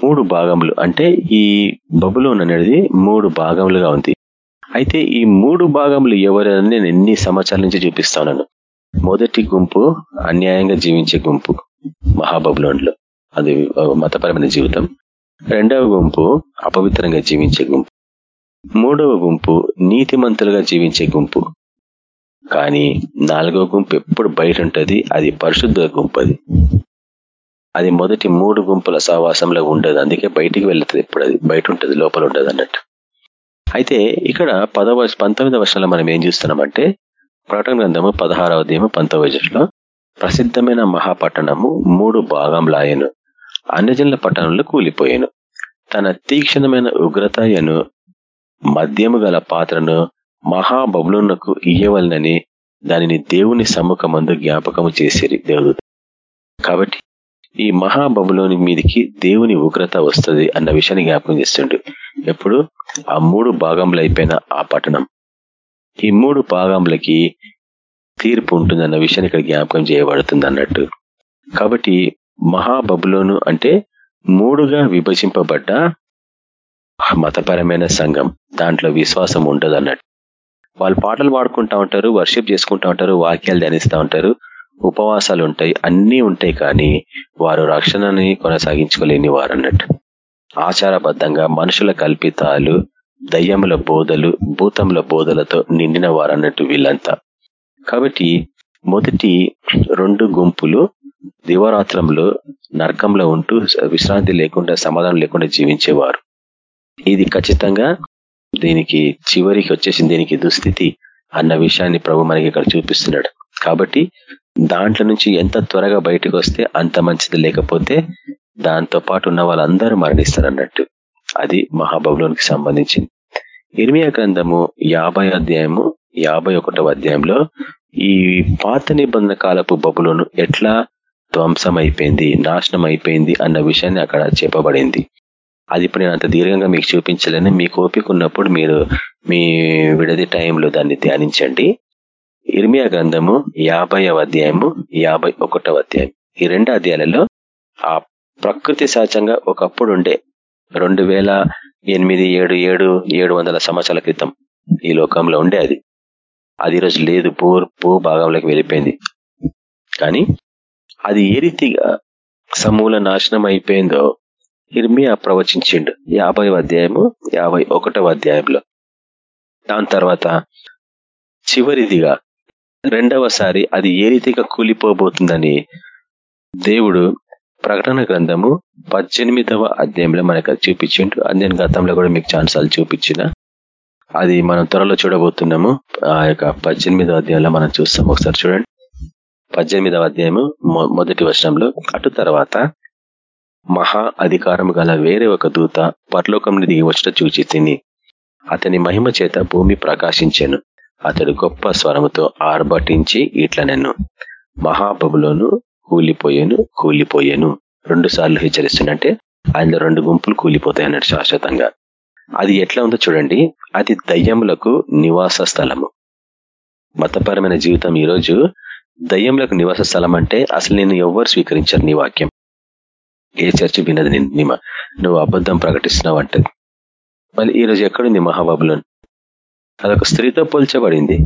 మూడు భాగములు అంటే ఈ బబులోన్ అనేది మూడు భాగములుగా ఉంది. అయితే ఈ మూడు భాగములు ఎవరని నేను ఎన్ని సంవత్సరాల నుంచి చూపిస్తాను మొదటి గుంపు అన్యాయంగా జీవించే గుంపు మహాబబులోన్లో. అది మతపరమైన జీవితం. రెండవ గుంపు అపవిత్రంగా జీవించే గుంపు. మూడవ గుంపు నీతిమంతులుగా జీవించే గుంపు. కానీ నాలుగవ గుంపు ఎప్పుడు బయట ఉంటుంది అది పరిశుద్ధ గుంపు అది. అది మొదటి మూడు గుంపుల సహవాసంలో ఉండదు. అందుకే బయటికి వెళ్తుంది ఎప్పుడు అది. బయట ఉంటుంది లోపల ఉంటుంది అన్నట్టు. అయితే ఇక్కడ పదవ పంతొమ్మిదవ వర్షంలో మనం ఏం చూస్తున్నామంటే ప్రకటన గ్రంథము పదహారవ దేమో పంతొమ్మిదిలో ప్రసిద్ధమైన మహాపట్టణము మూడు భాగంలాయను అన్యజనుల పట్టణంలో కూలిపోయాను తన తీక్షణమైన ఉగ్రతయను మద్యము గల పాత్రను మహాబబులునకు ఇయ్యవలనని దానిని దేవుని సమ్ముఖమందు జ్ఞాపకము చేసేది దేవుడు. కాబట్టి ఈ మహాబబులోని మీదికి దేవుని ఉగ్రత వస్తుంది అన్న విషయాన్ని జ్ఞాపకం చేస్తుండు. ఎప్పుడు? ఆ మూడు భాగంలో అయిపోయిన ఆ పట్టణం. ఈ మూడు భాగంలకి తీర్పు ఉంటుందన్న విషయాన్ని ఇక్కడ జ్ఞాపకం చేయబడుతుంది అన్నట్టు. కాబట్టి మహాబబులోను అంటే మూడుగా విభజింపబడ్డ మతపరమైన సంఘం. దాంట్లో విశ్వాసం ఉండదు అన్నట్టు. వాళ్ళు పాటలు పాడుకుంటా ఉంటారు వర్షిప్ చేసుకుంటా ఉంటారు వాక్యాలు ధ్యానిస్తూ ఉంటారు. ఉపవాసాలు ఉంటాయి అన్నీ ఉంటాయి కానీ వారు రక్షణని కొనసాగించుకోలేని వారు అన్నట్టు ఆచారబద్ధంగా మనుషుల కల్పితాలు దయ్యముల బోధలు భూతముల బోధలతో నిండిన వారన్నట్టు వీళ్ళంతా. కాబట్టి మొదటి రెండు గుంపులు దివరాత్రంలో నరకంలో ఉంటూ విశ్రాంతి లేకుండా సమాధానం లేకుండా జీవించేవారు. ఇది ఖచ్చితంగా దీనికి చివరికి వచ్చేసింది దీనికి దుస్థితి అన్న విషయాన్ని ప్రభు మనకి ఇక్కడ చూపిస్తున్నాడు. కాబట్టి దాంట్లో నుంచి ఎంత త్వరగా బయటకు వస్తే అంత మంచిది. లేకపోతే దాంతో పాటు ఉన్న వాళ్ళందరూ మరణిస్తారు అన్నట్టు అది మహాబబులోనికి సంబంధించింది. ఇర్మియా గ్రంథము యాభై అధ్యాయము యాభై ఒకటవ అధ్యాయంలో ఈ పాత నిబంధన కాలపు బబులోను ఎట్లా ధ్వంసం అయిపోయింది నాశనం అయిపోయింది అన్న విషయాన్ని అక్కడ చెప్పబడింది. అది ఇప్పుడు నేను అంత దీర్ఘంగా మీకు చూపించలేని. మీకు ఓపిక ఉన్నప్పుడు మీరు మీ విడది టైంలో దాన్ని ధ్యానించండి. ఇర్మియా గ్రంథము యాభైవ అధ్యాయము యాభై ఒకటవ అధ్యాయం. ఈ రెండు అధ్యాయాలలో ఆ ప్రకృతి సహజంగా ఒకప్పుడు ఉండే రెండు వేల ఎనిమిది ఏడు ఏడు ఏడు వందల సంవత్సరాల క్రితం ఈ లోకంలో ఉండే అది. అది ఈరోజు లేదు భూ భూ భాగంలోకి వెళ్ళిపోయింది. కానీ అది ఏ రీతిగా సమూల నాశనం అయిపోయిందో ఇర్మియా ప్రవచించిండు. యాభై అధ్యాయము యాభై ఒకటవ అధ్యాయంలో. దాని తర్వాత చివరిదిగా రెండవసారి అది ఏ రీతిగా కూలిపోబోతుందని దేవుడు ప్రకటన గ్రంథము పద్దెనిమిదవ అధ్యాయంలో మనకు అది చూపించిండు. అధ్యయన గతంలో కూడా మీకు ఛాన్సాలు చూపించిన. అది మనం త్వరలో చూడబోతున్నాము. ఆ యొక్క పద్దెనిమిదవ అధ్యాయంలో మనం చూస్తాం ఒకసారి చూడండి. పద్దెనిమిదవ అధ్యాయము మొదటి వర్షంలో అటు తర్వాత మహా అధికారం గల వేరే ఒక దూత పరలోకం దిగి వచ్చిన చూచి తిని అతని మహిమ చేత భూమి ప్రకాశించాను. అతడు గొప్ప స్వరముతో ఆర్భటించి ఇట్లా నేను మహాబబులోను కూలిపోయాను కూలిపోయాను. రెండు సార్లు హెచ్చరిస్తుందంటే ఆయన రెండు గుంపులు కూలిపోతాయి అన్నట్టు శాశ్వతంగా. అది ఎట్లా ఉందో చూడండి. అది దయ్యములకు నివాస స్థలము. మతపరమైన జీవితం ఈరోజు దయ్యములకు నివాస స్థలం అంటే అసలు నేను ఎవరు స్వీకరించారు నీ వాక్యం. ఏ చర్చ వినది నిమ నువ్వు అబద్ధం ప్రకటిస్తున్నావు అంటది మళ్ళీ ఈరోజు ఎక్కడుంది మహాబబులోను? అదొక స్త్రీతో పోల్చబడింది.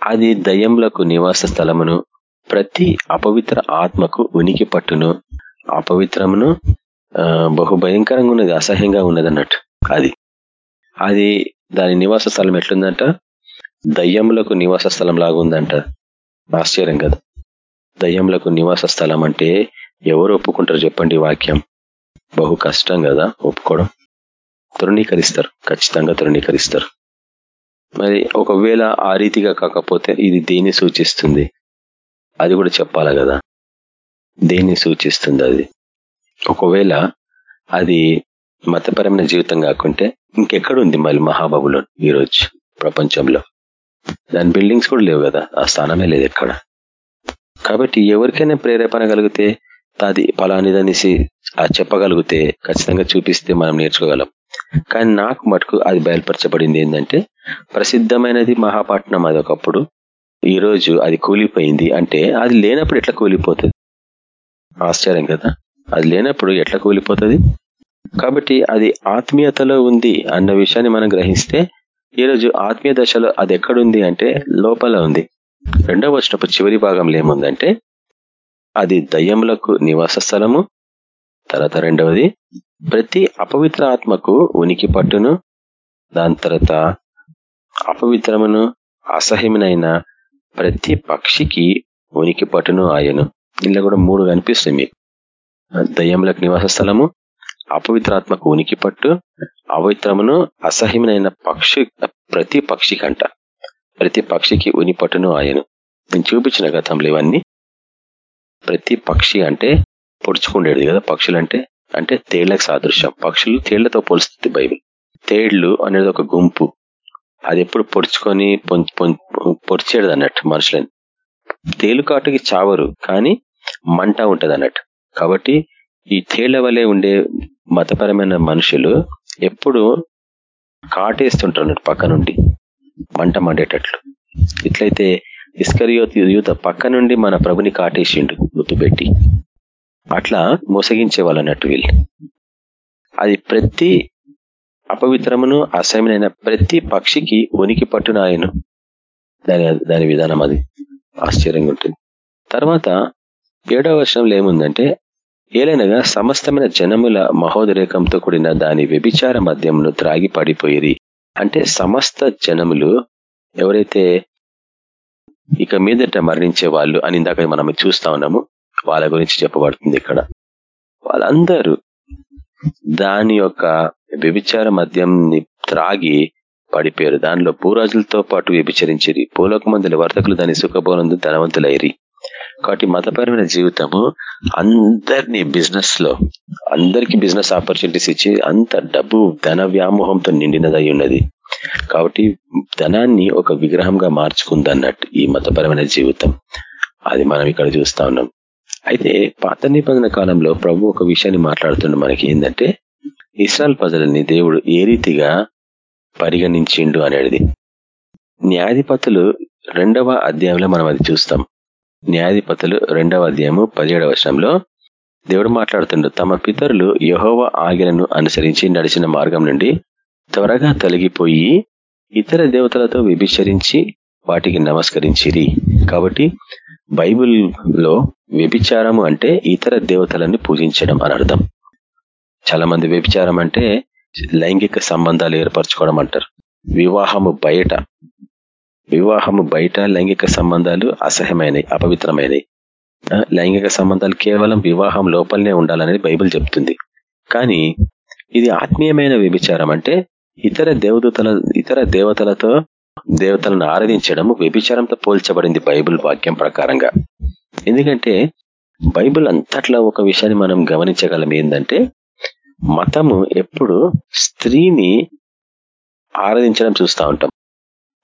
అది దయ్యములకు నివాస స్థలమును ప్రతి అపవిత్ర ఆత్మకు ఉనికి పట్టును అపవిత్రమును బహుభయంకరంగా ఉన్నది అసహ్యంగా ఉన్నది అన్నట్టు అది. అది దాని నివాస స్థలం ఎట్లుందంట? దయ్యములకు నివాస స్థలం లాగా ఉందంట ఆశ్చర్యం కదా. దయ్యములకు నివాస స్థలం అంటే ఎవరు ఒప్పుకుంటారు చెప్పండి వాక్యం. బహు కష్టం కదా ఒప్పుకోవడం. తృణీకరిస్తారు. ఖచ్చితంగా తృణీకరిస్తారు. మరి ఒకవేళ ఆ రీతిగా కాకపోతే ఇది దేన్ని సూచిస్తుంది? అది కూడా చెప్పాలి కదా. దేన్ని సూచిస్తుంది అది? ఒకవేళ అది మతపరమైన జీవితం కాకుంటే ఇంకెక్కడుంది మళ్ళీ మహాబాబులో ఈరోజు ప్రపంచంలో? దాని బిల్డింగ్స్ కూడా లేవు కదా. ఆ స్థానమే లేదు ఎక్కడ? కాబట్టి ఎవరికైనా ప్రేరేపణ కలిగితే అది ఆ చెప్పగలిగితే ఖచ్చితంగా చూపిస్తే మనం నేర్చుకోగలం. కానీ నాకు మటుకు అది బయలుపరచబడింది ఏంటంటే ప్రసిద్ధమైనది మహాపట్నం అది ఒకప్పుడు. ఈ రోజు అది కూలిపోయింది అంటే అది లేనప్పుడు ఎట్లా కూలిపోతుంది? ఆశ్చర్యం కదా. అది లేనప్పుడు ఎట్లా కూలిపోతుంది? కాబట్టి అది ఆత్మీయతలో ఉంది అన్న విషయాన్ని మనం గ్రహిస్తే ఈరోజు ఆత్మీయ దశలో అది ఎక్కడుంది అంటే లోపల ఉంది. రెండవ వచ్చినప్పుడు చివరి భాగంలో ఏముందంటే అది దయ్యములకు నివాస స్థలము తర్వాత రెండవది ప్రతి అపవిత్ర ఆత్మకు ఉనికి పట్టును దాని తర్వాత అపవిత్రమును అసహ్యమునైన ప్రతి పక్షికి ఉనికి పట్టును ఆయను. ఇందులో కూడా మూడు కనిపిస్తుంది మీకు. దయ్యములకు నివాస స్థలము అపవిత్రాత్మకు ఉనికి పట్టు అపవిత్రమును అసహ్యమైన పక్షి ప్రతి పక్షి కంట ప్రతి పక్షికి ఉని పట్టును ఆయను. నేను చూపించిన గతంలో ఇవన్నీ. ప్రతి పక్షి అంటే పొడుచుకుండేది కదా పక్షులు అంటే అంటే తేళ్ళకు సాదృశ్యం. పక్షులు తేళ్ళతో పోలుస్తుంది బైబిల్. తేళ్ళు అనేది ఒక గుంపు. అది ఎప్పుడు పొడుచుకొని పొడిచేది అన్నట్టు మనుషులని. తేలుకాటుకి చావరు కానీ మంట ఉంటది అన్నట్టు. కాబట్టి ఈ తేళ్ళ వలె ఉండే మతపరమైన మనుషులు ఎప్పుడు కాటేస్తుంటారు అన్నట్టు పక్క నుండి. మంట మండేటట్లు. ఇట్లయితే ఇస్కరియోత్ యూత పక్క నుండి మన ప్రభుని కాటేసిండు గుర్తుపెట్టి. అట్లా మోసగించే వాళ్ళు. అన్నట్టు వీళ్ళు అది ప్రతి అపవిత్రమును అసహ్యమైన ప్రతి పక్షికి ఉనికి పట్టున ఆయన. దాని దాని విధానం అది. ఆశ్చర్యంగా ఉంటుంది. తర్వాత ఏడవ వర్షంలో ఏముందంటే ఏలైనగా సమస్తమైన జనముల మహోదరేకంతో కూడిన దాని వ్యభిచార మద్యమును త్రాగి పడిపోయిరి. అంటే సమస్త జనములు ఎవరైతే ఇక మీదట మరణించే వాళ్ళు అని ఇందాక మనం చూస్తా ఉన్నాము వాళ్ళ గురించి చెప్పబడుతుంది ఇక్కడ. వాళ్ళందరూ దాని యొక్క వ్యభిచార మద్యంని త్రాగి పడిపోయారు. దానిలో భూరాజులతో పాటు వ్యభిచరించిరి. పూలోక మందుల వర్తకులు దాని సుఖబోనందు ధనవంతులైరి. కాబట్టి మతపరమైన జీవితము అందరినీ బిజినెస్లో అందరికి బిజినెస్ ఆపర్చునిటీస్ ఇచ్చి అంత డబ్బు ధన వ్యామోహంతో నిండినదై ఉన్నది. కాబట్టి ధనాన్ని ఒక విగ్రహంగా మార్చుకుందన్నట్టు ఈ మతపరమైన జీవితం. అది మనం ఇక్కడ చూస్తా ఉన్నాం. అయితే పాత నిబంధన కాలంలో ప్రభు ఒక విషయాన్ని మాట్లాడుతుండే మనకి ఏంటంటే ఇస్రాయల్ ప్రజలని దేవుడు ఏ రీతిగా పరిగణించిండు అనేది న్యాయాధిపతులు రెండవ అధ్యాయంలో మనం అది చూస్తాం. న్యాయాధిపతులు రెండవ అధ్యాయము పదిహేడవ వర్షంలో దేవుడు మాట్లాడుతుండు తమ పితరులు యహోవ ఆజ్ఞలను అనుసరించి నడిచిన మార్గం నుండి త్వరగా తొలగిపోయి ఇతర దేవతలతో విభిచరించి వాటికి నమస్కరించిరి. కాబట్టి బైబిల్లో వ్యభిచారము అంటే ఇతర దేవతలను పూజించడం అని అర్థం. చాలా మంది వ్యభిచారం అంటే లైంగిక సంబంధాలు ఏర్పరచుకోవడం అంటారు. వివాహము బయట. వివాహము బయట లైంగిక సంబంధాలు అసహ్యమైనవి అపవిత్రమైనవి లైంగిక సంబంధాలు కేవలం వివాహం లోపలనే ఉండాలనేది బైబిల్ చెప్తుంది. కానీ ఇది ఆత్మీయమైన వ్యభిచారం అంటే ఇతర దేవదూతల ఇతర దేవతలతో దేవతలను ఆరాధించడం వ్యభిచారంతో పోల్చబడింది బైబిల్ వాక్యం ప్రకారంగా. ఎందుకంటే బైబిల్ అంతట్లో ఒక విషయాన్ని మనం గమనించగలం ఏంటంటే మతము ఎప్పుడు స్త్రీని ఆరాధించడం చూస్తూ ఉంటాం.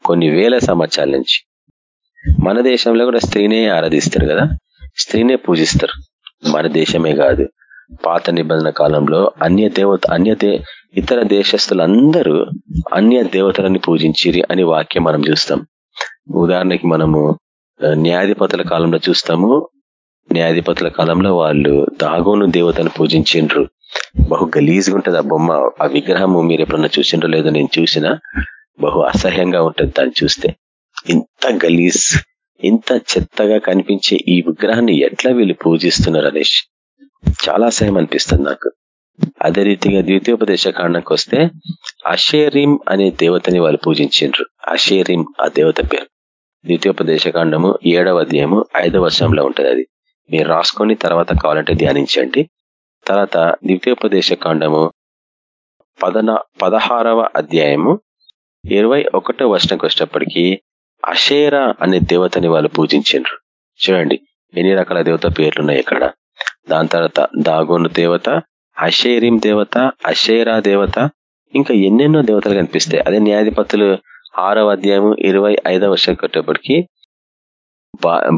కొన్ని వేల సంవత్సరాల నుంచి. మన దేశంలో కూడా స్త్రీనే ఆరాధిస్తారు కదా? స్త్రీనే పూజిస్తారు. మన దేశమే కాదు. పాత నిబంధన కాలంలో అన్య దేవత అన్య దే ఇతర దేశస్తులందరూ అన్య దేవతలని పూజించిరి అని వాక్యం మనం చూస్తాం. ఉదాహరణకి మనము న్యాయాధిపతుల కాలంలో చూస్తాము. న్యాయాధిపతుల కాలంలో వాళ్ళు దాగోను దేవతను పూజించిండ్రు. బహు గలీజ్గా ఉంటుంది ఆ బొమ్మ. ఆ విగ్రహము మీరు ఎప్పుడన్నా చూసిండ్రో లేదో నేను చూసిన బహు అసహ్యంగా ఉంటది దాన్ని చూస్తే. ఇంత గలీజ్ ఇంత చెత్తగా కనిపించే ఈ విగ్రహాన్ని ఎట్లా వీళ్ళు పూజిస్తున్నారు అనేసి చాలా అసహ్యం అనిపిస్తుంది నాకు. అదే రీతిగా ద్వితీయోపదేశ కారణంకి వస్తే అషేరిం అనే దేవతని వాళ్ళు పూజించిండ్రు. అషేరిం ఆ దేవత పేరు. ద్వితీయోపదేశకాండము ఏడవ అధ్యాయము ఐదవ వర్షంలో ఉంటుంది అది. మీరు రాసుకొని తర్వాత కావాలంటే ధ్యానించండి. తర్వాత ద్వితీయోపదేశ కాండము పదన పదహారవ అధ్యాయము ఇరవై ఒకటో వర్షంకి వచ్చేటప్పటికి అషేరా అనే దేవతని వాళ్ళు పూజించిండ్రు. చూడండి ఎన్ని రకాల దేవత పేర్లు ఉన్నాయి ఇక్కడ. దాని తర్వాత దాగోను దేవత అషేరిం దేవత అషేరా దేవత ఇంకా ఎన్నెన్నో దేవతలు కనిపిస్తాయి. అదే న్యాయాధిపతులు ఆరవ అధ్యాయము ఇరవై ఐదవ వర్షం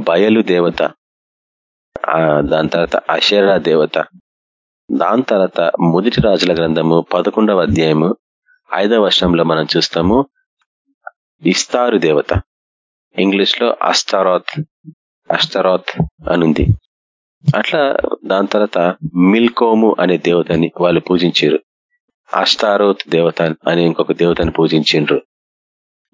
బయలు దేవత దాని తర్వాత అషేరా దేవత దాని తర్వాత మొదటి రాజుల గ్రంథము పదకొండవ అధ్యాయము ఐదవ వర్షంలో మనం చూస్తాము ఇస్తారు దేవత. ఇంగ్లీష్లో అస్తారాత్ అష్టరాత్ అనుంది. అట్లా దాని తర్వాత మిల్కోము అనే దేవతని వాళ్ళు పూజించారు. అష్టారోత్ దేవత అని ఇంకొక దేవతని పూజించిండ్రు.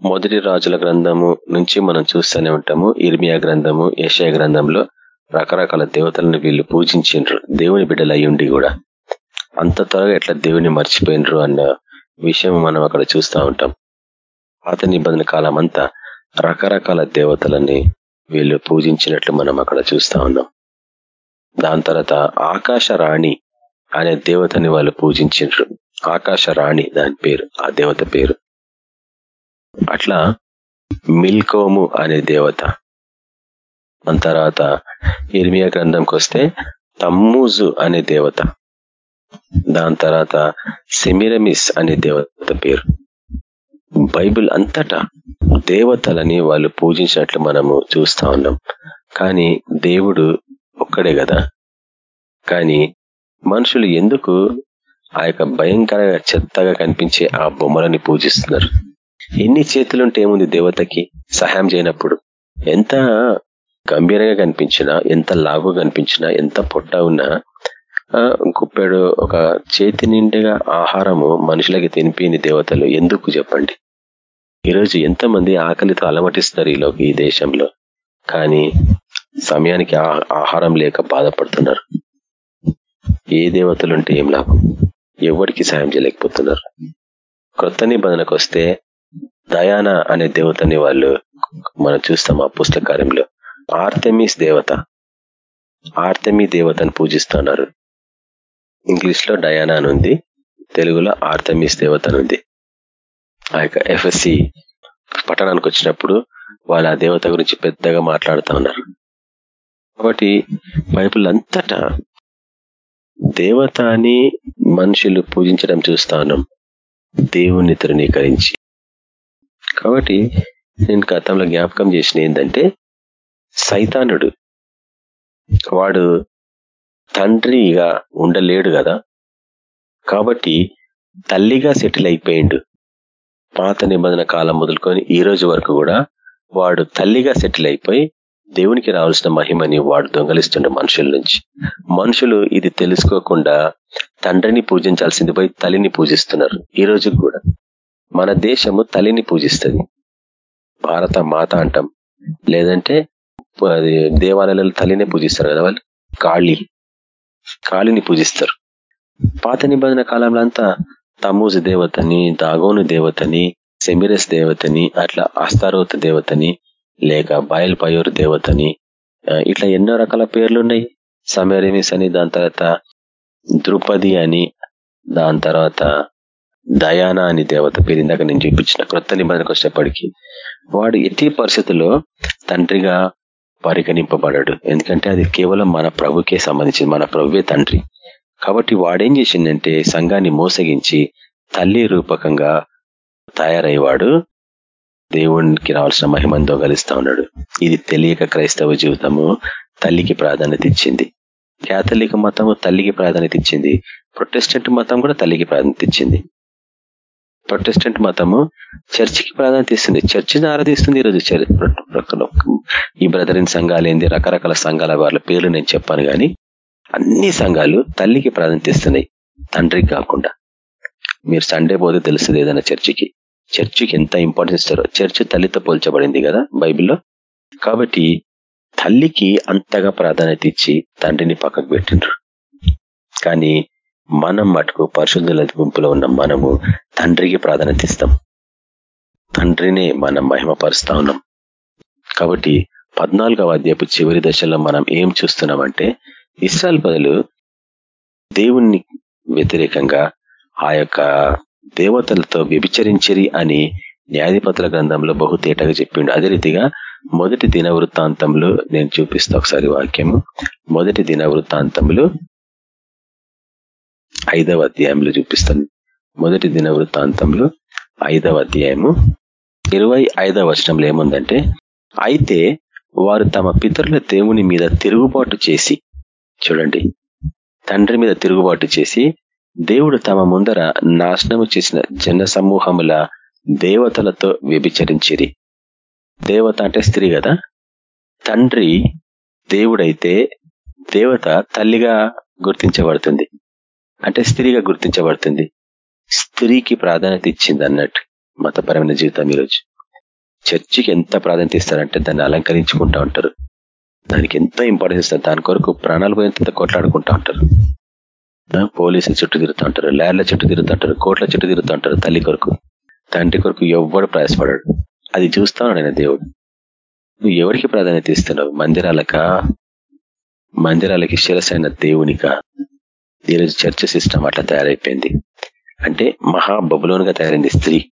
మొదటి రాజుల గ్రంథము నుంచి మనం చూస్తూనే ఉంటాము. ఇర్మియా గ్రంథము ఏషియా గ్రంథంలో రకరకాల దేవతలను వీళ్ళు పూజించిండ్రు. దేవుని బిడ్డలయ్యుండి కూడా. అంత త్వరగా ఎట్లా దేవుని మర్చిపోయినరు అన్న విషయం మనం అక్కడ చూస్తూ ఉంటాం. పాత నిబంధన కాలం అంతా రకరకాల దేవతలని వీళ్ళు పూజించినట్లు మనం అక్కడ చూస్తా ఉన్నాం. దాని తర్వాత ఆకాశ రాణి అనే దేవతని వాళ్ళు పూజించిండ్రు. ఆకాశ రాణి దాని పేరు ఆ దేవత పేరు. అట్లా మిల్కోము అనే దేవత. దాని తర్వాత ఇర్మియా గ్రంథంకి వస్తే తమ్మూజు అనే దేవత. దాని తర్వాత సెమిరమిస్ అనే దేవత పేరు. బైబిల్ అంతటా దేవతలని వాళ్ళు పూజించినట్లు మనము చూస్తా ఉన్నాం. కానీ దేవుడు ఒక్కడే కదా. కానీ మనుషులు ఎందుకు ఆ యొక్క భయంకరంగా చెత్తగా కనిపించే ఆ బొమ్మలని పూజిస్తున్నారు? ఎన్ని చేతులుంటే ఏముంది దేవతకి సహాయం చేయనప్పుడు? ఎంత గంభీరంగా కనిపించినా ఎంత లావు కనిపించినా ఎంత పొట్ట ఉన్నా ఆ, గుప్పెడు ఒక చేతి నిండుగా ఆహారము మనుషులకి తినిపింది దేవతలు ఎందుకు చెప్పండి? ఈరోజు ఎంతమంది ఆకలితో అలమటిస్తారు ఈలో ఈ దేశంలో. కానీ సమయానికి ఆహారం లేక బాధపడుతున్నారు. ఏ దేవతలుంటే ఏం లాభం? ఎవరికి సాయం చేయలేకపోతున్నారు? కొత్త నిబంధనకు వస్తే దయాన అనే దేవతని వాళ్ళు మనం చూస్తాం ఆ పుస్తకార్యంలో ఆర్తెమిస్ దేవత. ఆర్తెమి దేవతను పూజిస్తున్నారు. ఇంగ్లీష్లో డయానా అని ఉంది. తెలుగులో ఆర్తమిస్ దేవత అని ఉంది. ఆ యొక్క ఎఫ్ఎస్సి పట్టణానికి వచ్చినప్పుడు వాళ్ళు ఆ దేవత గురించి పెద్దగా మాట్లాడుతూ ఉన్నారు. కాబట్టి బైబుల్ అంతటా దేవత అని మనుషులు పూజించడం చూస్తా ఉన్నాం. దేవుణ్ణి తృణీకరించి కాబట్టి నేను గతంలో జ్ఞాపకం చేసిన ఏంటంటే సైతానుడు వాడు తండ్రిగా ఉండలేడు కదా. కాబట్టి తల్లిగా సెటిల్ అయిపోయిండు. పాత నిబంధన కాలం మొదలుకొని ఈ రోజు వరకు కూడా వాడు తల్లిగా సెటిల్ అయిపోయి దేవునికి రావాల్సిన మహిమని వాడు దొంగలిస్తుండే మనుషుల నుంచి. మనుషులు ఇది తెలుసుకోకుండా తండ్రిని పూజించాల్సింది పోయి తల్లిని పూజిస్తున్నారు ఈ రోజు కూడా. మన దేశము తల్లిని పూజిస్తుంది. భారత మాత అంటాం. లేదంటే అది దేవాలయాలలో తల్లినే పూజిస్తారు కదా వాళ్ళు? కాళీ కాళీని పూజిస్తారు. పాత నిబంధన కాలంలో అంతా తమూజ్ దేవతని దాగోను దేవతని సెమిరస్ దేవతని అట్లా అస్తారోత్ దేవతని లేక బయల్ పయోర్ దేవతని ఇట్లా ఎన్నో రకాల పేర్లు ఉన్నాయి సమేరిమిస్ అని దాని తర్వాత ద్రుపది అని దాని తర్వాత దయానా అని దేవత పేరు ఇందాక నేను చూపించిన క్రొత్త నిబంధనకు వచ్చేప్పటికీ వాడు ఎట్టి పరిస్థితుల్లో తండ్రిగా పరిగణింపబడాడు. ఎందుకంటే అది కేవలం మన ప్రభుకే సంబంధించింది మన ప్రభువే తండ్రి. కాబట్టి వాడేం చేసిందంటే సంఘాన్ని మోసగించి తల్లి రూపకంగా తయారయ్యేవాడు దేవునికి రావాల్సిన మహిమను దొంగలిస్తా ఉన్నాడు. ఇది తెలియక క్రైస్తవ జీవితము తల్లికి ప్రాధాన్యత ఇచ్చింది. క్యాథలిక్ మతము తల్లికి ప్రాధాన్యత ఇచ్చింది. ప్రొటెస్టెంట్ మతం కూడా తల్లికి ప్రాధాన్యత ఇచ్చింది. ప్రొటెస్టెంట్ మతము చర్చికి ప్రాధాన్యత ఇస్తుంది. చర్చిని ఆరాధిస్తుంది ఈరోజు ఈ బ్రదరిన్ సంఘాలు ఏంది? రకరకాల సంఘాల వాళ్ళ పేర్లు నేను చెప్పాను కానీ అన్ని సంఘాలు తల్లికి ప్రాధాన్యత ఇస్తున్నాయి. తండ్రికి కాకుండా. మీరు సండే పోతే తెలుస్తుంది ఏదైనా చర్చికి. చర్చికి ఎంత ఇంపార్టెన్స్ ఇస్తారో. చర్చ్ తల్లితో పోల్చబడింది కదా బైబిల్లో. కాబట్టి తల్లికి అంతగా ప్రాధాన్యత ఇచ్చి తండ్రిని పక్కకు పెట్టిండ్రు. కానీ మనం మటుకు పరిశుద్ధుల గుంపులో ఉన్న మనము తండ్రికి ప్రాధాన్యత ఇస్తాం. తండ్రినే మనం మహిమపరుస్తా ఉన్నాం. కాబట్టి పద్నాలుగవ అధ్యాయపు చివరి దశలో మనం ఏం చూస్తున్నామంటే ఇస్రాయల్ బదులు దేవుణ్ణి వ్యతిరేకంగా ఆ యొక్క దేవతలతో వ్యభిచరించిరి అని న్యాయాధిపతుల గ్రంథంలో బహుతేటగా చెప్పిండు. అదే రీతిగా మొదటి దిన వృత్తాంతంలో నేను చూపిస్తా ఒకసారి వాక్యము. మొదటి దిన వృత్తాంతంలో ఐదవ అధ్యాయంలో చూపిస్తాను. మొదటి దిన వృత్తాంతంలో ఐదవ అధ్యాయము ఇరవై ఐదవ వచనంలో ఏముందంటే అయితే వారు తమ పితరుల దేవుని మీద తిరుగుబాటు చేసి చూడండి తండ్రి మీద తిరుగుబాటు చేసి దేవుడు తమ ముందర నాశనము చేసిన జన సమూహముల దేవతలతో వ్యభిచరించిరి. దేవత అంటే స్త్రీ కదా? తండ్రి దేవుడైతే దేవత తల్లిగా గుర్తించబడుతుంది. అంటే స్త్రీగా గుర్తించబడుతుంది. స్త్రీకి ప్రాధాన్యత ఇచ్చింది అన్నట్టు మతపరమైన జీవితం ఈరోజు. చర్చికి ఎంత ప్రాధాన్యత ఇస్తారంటే దాన్ని అలంకరించుకుంటా ఉంటారు. దానికి ఎంతో ఇంపార్టెన్స్ ఇస్తారు దాని కొరకు ప్రాణాలు పోయినంత కొట్లాడుకుంటా ఉంటారు. పోలీసుల చుట్టూ తిరుగుతూ ఉంటారు ల్యాడ్ల చుట్టూ తిరుగుతూ ఉంటారు కోట్ల చుట్టూ తిరుగుతూ ఉంటారు తల్లి కొరకు. తండ్రి కొరకు ఎవ్వడు ప్రయాసపడాడు. అది చూస్తాను నేను దేవుడు. నువ్వు ఎవరికి ప్రాధాన్యత ఇస్తున్నావు? మందిరాలక? మందిరాలకి శిరసైన దేవునిక? ఈరోజు చర్చ సిస్టమ్ అట్లా తయారైపోయింది. అంటే మహా బబులోనుగా తయారైంది స్త్రీ.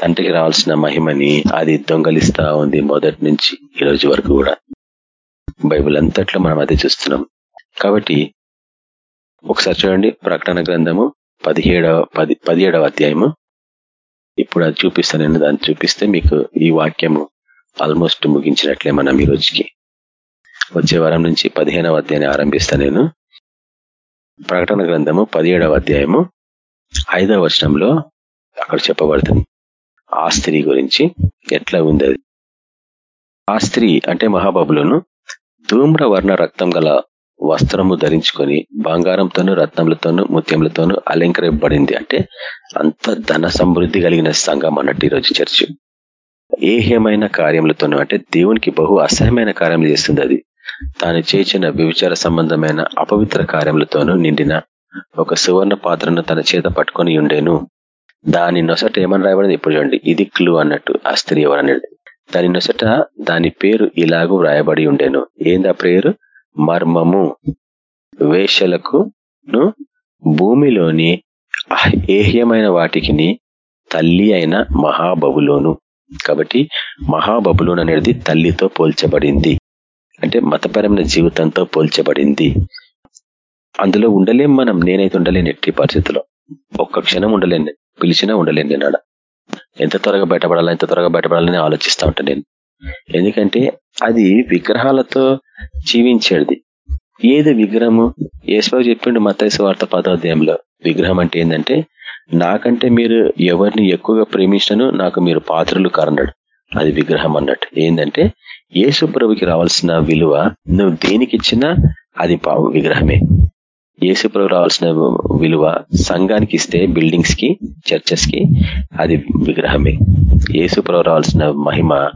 తండ్రికి రావాల్సిన మహిమని అది దొంగలిస్తా ఉంది మొదటి నుంచి ఈ రోజు వరకు కూడా. బైబుల్ అంతట్లో మనం అదే చూస్తున్నాం. కాబట్టి ఒకసారి చూడండి ప్రకటన గ్రంథము పదిహేడవ పది పదిహేడవ అధ్యాయము. ఇప్పుడు అది చూపిస్తాను నేను దాన్ని చూపిస్తే మీకు ఈ వాక్యము ఆల్మోస్ట్ ముగించినట్లే మనం ఈ రోజుకి. వచ్చే వారం నుంచి పదిహేనవ అధ్యాయాన్ని ఆరంభిస్తాను నేను. ప్రకటన గ్రంథము పదిహేడవ అధ్యాయము ఐదవ వర్షంలో అక్కడ చెప్పబడుతుంది. ఆ స్త్రీ గురించి ఎట్లా ఉంది? అది ఆ స్త్రీ అంటే మహాబాబులను ధూమ్ర వర్ణ రక్తం గల వస్త్రము ధరించుకొని బంగారంతోనూ రత్నములతోనూ ముత్యములతోనూ అలంకరింపబడింది. అంటే అంత ధన సమృద్ధి కలిగిన సంఘం అన్నట్టు ఈరోజు చర్చి. ఏహ్యమైన కార్యములతోనూ అంటే దేవునికి బహు అసహ్యమైన కార్యములు చేస్తుంది అది. తాను చేసిన వ్యభిచార సంబంధమైన అపవిత్ర కార్యములతోనూ నిండిన ఒక సువర్ణ పాత్రను తన చేత పట్టుకొని ఉండేను. దాని నొసట ఏమని రాయబడింది? ఇప్పుడు చూడండి. ఇది క్లూ అన్నట్టు ఆ స్త్రీ ఎవరనేది దాని నొసట దాని పేరు ఇలాగూ వ్రాయబడి ఉండేను. ఏంది ఆ పేరు? మర్మము. వేషలకు భూమిలోని ఏహ్యమైన వాటికి తల్లి అయిన మహాబబులోను. కాబట్టి మహాబబులోన్ అనేది తల్లితో పోల్చబడింది. అంటే మతపరమైన జీవితంతో పోల్చబడింది. అందులో ఉండలేం మనం నేనైతే ఉండలేను ఎట్టి పరిస్థితిలో ఒక్క క్షణం ఉండలేను పిలిచినా ఉండలేను నేను ఎంత త్వరగా బయటపడాలా ఎంత త్వరగా బయటపడాలని ఆలోచిస్తూ ఉంటాను నేను. ఎందుకంటే అది విగ్రహాలతో జీవించేది. ఏది విగ్రహము? ఏసుబాబు చెప్పిండు మతైసు వార్త పదోధ్యాయంలో విగ్రహం అంటే ఏంటంటే నాకంటే మీరు ఎవరిని ఎక్కువగా ప్రేమించను నాకు మీరు పాత్రలు కారన్నాడు అది విగ్రహం అన్నట్టు. ఏంటంటే యేసు ప్రభుకి రావాల్సిన విలువ నువ్వు దేనికి ఇచ్చినా అది విగ్రహమే. ఏసుప్రభు రావాల్సిన విలువ సంఘానికి ఇస్తే బిల్డింగ్స్కి చర్చెస్కి అది విగ్రహమే. ఏసుప్రభు రావాల్సిన మహిమ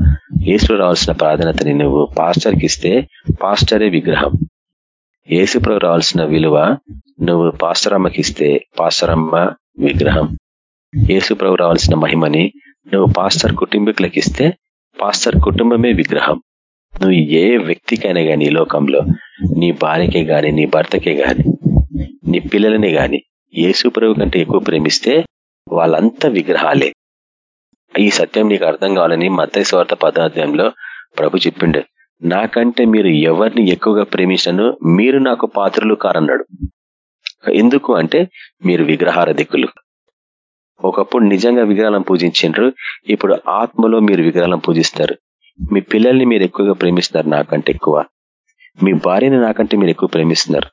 యేసు రావాల్సిన ప్రాధాన్యతని నువ్వు పాస్టర్కి ఇస్తే పాస్టరే విగ్రహం. ఏసుప్రభు రావాల్సిన విలువ నువ్వు పాస్టరమ్మకి ఇస్తే పాస్టరమ్మ విగ్రహం. ఏసుప్రభు రావాల్సిన మహిమని నువ్వు పాస్టర్ కుటుంబీకులకు ఇస్తే పాస్టర్ కుటుంబమే విగ్రహం. నువ్వు ఏ వ్యక్తికైనా కానీ ఈ లోకంలో నీ భార్యకే గాని నీ భర్తకే గాని నీ పిల్లలని గాని యేసు ప్రభు కంటే ఎక్కువ ప్రేమిస్తే వాళ్ళంతా విగ్రహాలే. ఈ సత్యం నీకు అర్థం కావాలని మత స్వార్థ పదార్థంలో ప్రభు చెప్పిండు. నాకంటే మీరు ఎవరిని ఎక్కువగా ప్రేమించను మీరు నాకు పాత్రలు కారన్నాడు. ఎందుకు అంటే మీరు విగ్రహారధికులు. ఒకప్పుడు నిజంగా విగ్రహాలను పూజించిండ్రు. ఇప్పుడు ఆత్మలో మీరు విగ్రహాలను పూజిస్తారు. మీ పిల్లల్ని మీరు ఎక్కువగా ప్రేమిస్తున్నారు నాకంటే ఎక్కువ. మీ భార్యని నాకంటే మీరు ఎక్కువ ప్రేమిస్తున్నారు.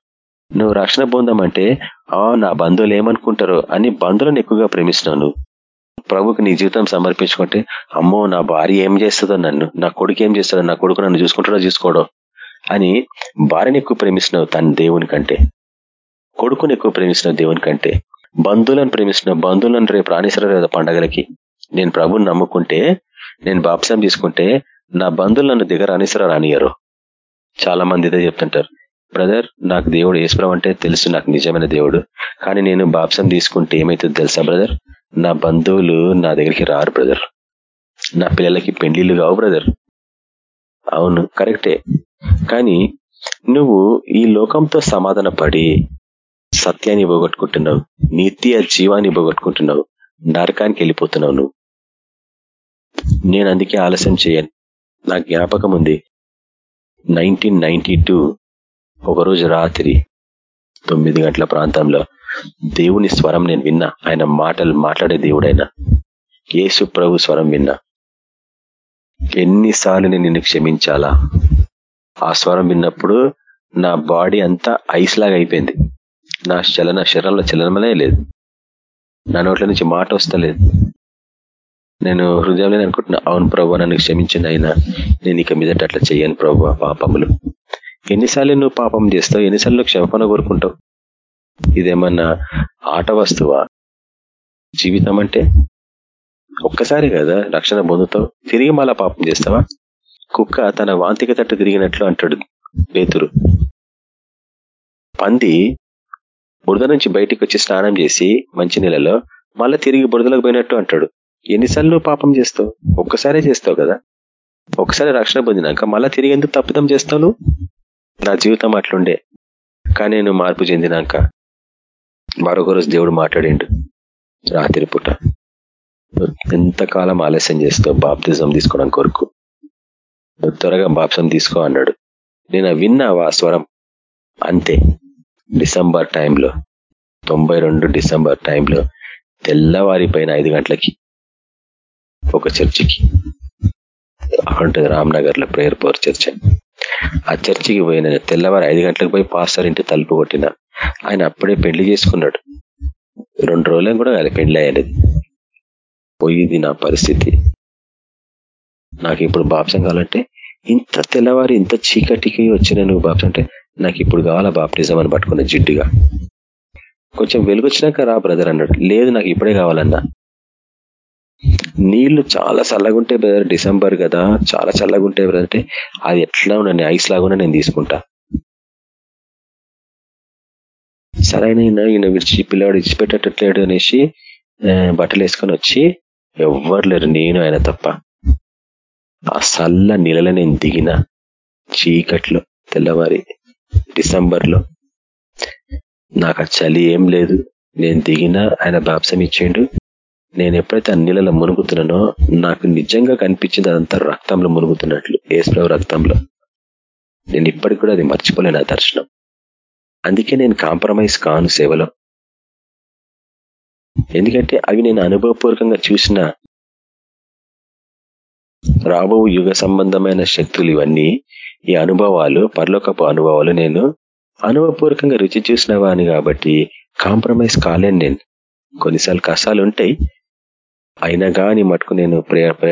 నువ్వు రక్షణ పొందామంటే ఆ నా బంధువులు ఏమనుకుంటారో అని బంధువులను ఎక్కువగా ప్రేమిస్తున్నావు నువ్వు. ప్రభుకి నీ జీవితం సమర్పించుకుంటే అమ్మో నా భార్య ఏం చేస్తుందో నన్ను నా కొడుకు ఏం చేస్తాడో నా కొడుకు నన్ను చూసుకుంటాడో చూసుకోవడం అని భార్యని ఎక్కువ ప్రేమిస్తున్నావు తన దేవుని కంటే. కొడుకుని ఎక్కువ ప్రేమిస్తున్నావు దేవుని కంటే. బంధువులను ప్రేమిస్తున్న బంధువులను రేపు రాణిస్తారు కదా పండగలకి నేను ప్రభుని నమ్ముకుంటే నేను బాప్సం తీసుకుంటే నా బంధువులు నన్ను దగ్గర రాణిస్తారా రానియరు చాలా మంది ఇదే చెప్తుంటారు. బ్రదర్ నాకు దేవుడు ఈశ్వరం అంటే తెలుసు నాకు నిజమైన దేవుడు. కానీ నేను బాప్సం తీసుకుంటే ఏమైతుందో తెలుసా బ్రదర్? నా బంధువులు నా దగ్గరికి రారు బ్రదర్. నా పిల్లలకి పెళ్ళిళ్ళు కావు బ్రదర్. అవును కరెక్టే. కానీ నువ్వు ఈ లోకంతో సమాధాన పడి సత్యాన్ని పోగొట్టుకుంటున్నావు నిత్య జీవాన్ని పోగొట్టుకుంటున్నావు నరకానికి వెళ్ళిపోతున్నావు నువ్వు. నేను అందుకే ఆలస్యం చేయను. నా జ్ఞాపకం ఉంది. నైన్టీన్ నైన్టీ టూ ఒకరోజు రాత్రి తొమ్మిది గంటల ప్రాంతంలో దేవుని స్వరం నేను విన్నా. ఆయన మాటలు మాట్లాడే దేవుడైనా. యేసు ప్రభు స్వరం విన్నా. ఎన్నిసార్లు నేను నిన్ను క్షమించాలా? ఆ స్వరం విన్నప్పుడు నా బాడీ అంతా ఐస్ లాగా అయిపోయింది. నా చలన శరీరంలో చలనమనే లేదు. నా నోట్ల నుంచి మాట వస్తలేదు. నేను హృదయంలో అనుకుంటున్నా అవును ప్రభు నన్ను క్షమించిన అయినా. నేను ఇక మీదట అట్లా చేయను ప్రభు పాపములు. ఎన్నిసార్లు నువ్వు పాపం చేస్తావు? ఎన్నిసార్లు క్షమపణ కోరుకుంటావు? ఇదేమన్నా ఆట వస్తువా? జీవితం అంటే? ఒక్కసారి కదా రక్షణ పొందుతావు? తిరిగి మళ్ళా పాపం చేస్తావా? కుక్క తన వాంతిక తట్టు తిరిగినట్లు అంటాడు పేతురు పంది బురద నుంచి బయటికి వచ్చి స్నానం చేసి మంచి నీళ్ళలో మళ్ళీ తిరిగి బురదలకు పోయినట్టు అంటాడు. ఎన్నిసార్లు నువ్వు పాపం చేస్తావు? ఒక్కసారే చేస్తావు కదా? ఒకసారి రక్షణ పొందినాక మళ్ళీ తిరిగి ఎందుకు తప్పిదం చేస్తావు నా జీవితం అట్లుండే. కానీ నేను మార్పు చెందినాక మరొక రోజు దేవుడు మాట్లాడిండు రాత్రి పూట. ఎంతకాలం ఆలస్యం చేస్తావు? బాప్తిజం తీసుకోవడం కొరకు. త్వరగా బాప్సం తీసుకో అన్నాడు. నేను విన్నా ఆ స్వరం అంతే. డిసెంబర్ టైంలో తొంభై రెండు డిసెంబర్ టైంలో తెల్లవారిపోయిన ఐదు గంటలకి ఒక చర్చికి. అక్కడ రామ్నగర్లో ప్రేయర్ పవర్ చర్చ్ ఆ చర్చికి పోయిన తెల్లవారు ఐదు గంటలకు పోయి పాస్టర్ ఇంటి తలుపు కొట్టిన. ఆయన అప్పుడే పెళ్ళి చేసుకున్నాడు. రెండు రోజులు కూడా ఆయన పెళ్ళి అయ్యేది పోయింది నా పరిస్థితి. నాకు ఇప్పుడు బాప్సం కావాలంటే ఇంత తెల్లవారి ఇంత చీకటికి వచ్చిన నువ్వు బాప్సం అంటే నాకు ఇప్పుడు కావాలా బాప్టిజం అని పట్టుకున్న జిడ్డుగా? కొంచెం వెలుగొచ్చినాక రా బ్రదర్ అన్నాడు. లేదు నాకు ఇప్పుడే కావాలన్నా. నీళ్ళు చాలా చల్లగుంటాయి బ్రదర్ డిసెంబర్ కదా చాలా చల్లగుంటాయి బ్రదర్ అంటే అది ఎట్లా ఉండండి? ఐస్ లాగున్నా నేను తీసుకుంటా. సరైన ఈయన విడిచి పిల్లవాడు ఇచ్చిపెట్టేటట్లేడు అనేసి బట్టలు వేసుకొని వచ్చి ఎవ్వరు లేరు నేను ఆయన తప్ప. ఆ సల్ల నీళ్ళలో నేను దిగిన చీకట్లో తెల్లవారి డిసెంబర్లో. నాకు ఆ చలి ఏం లేదు. నేను దిగిన ఆయన బాప్సం ఇచ్చిండు నేను ఎప్పుడైతే ఆ నీళ్ళలో మునుగుతున్నానో నాకు నిజంగా కనిపించింది అదంతా రక్తంలో మునుగుతున్నట్లు ఏసులో రక్తంలో. నేను ఇప్పటికి కూడా అది మర్చిపోలేను ఆ దర్శనం. అందుకే నేను కాంప్రమైజ్ కాను సేవలో. ఎందుకంటే అవి నేను అనుభవపూర్వకంగా చూసిన రాబో యుగ సంబంధమైన శక్తులు ఇవన్నీ ఈ అనుభవాలు పర్లోకపు అనుభవాలు నేను అనుభవపూర్వకంగా రుచి చూసిన వాని కాబట్టి కాంప్రమైజ్ కాలేను నేను. కొన్నిసార్లు కష్టాలు ఉంటాయి. అయినా కానీ మటుకు నేను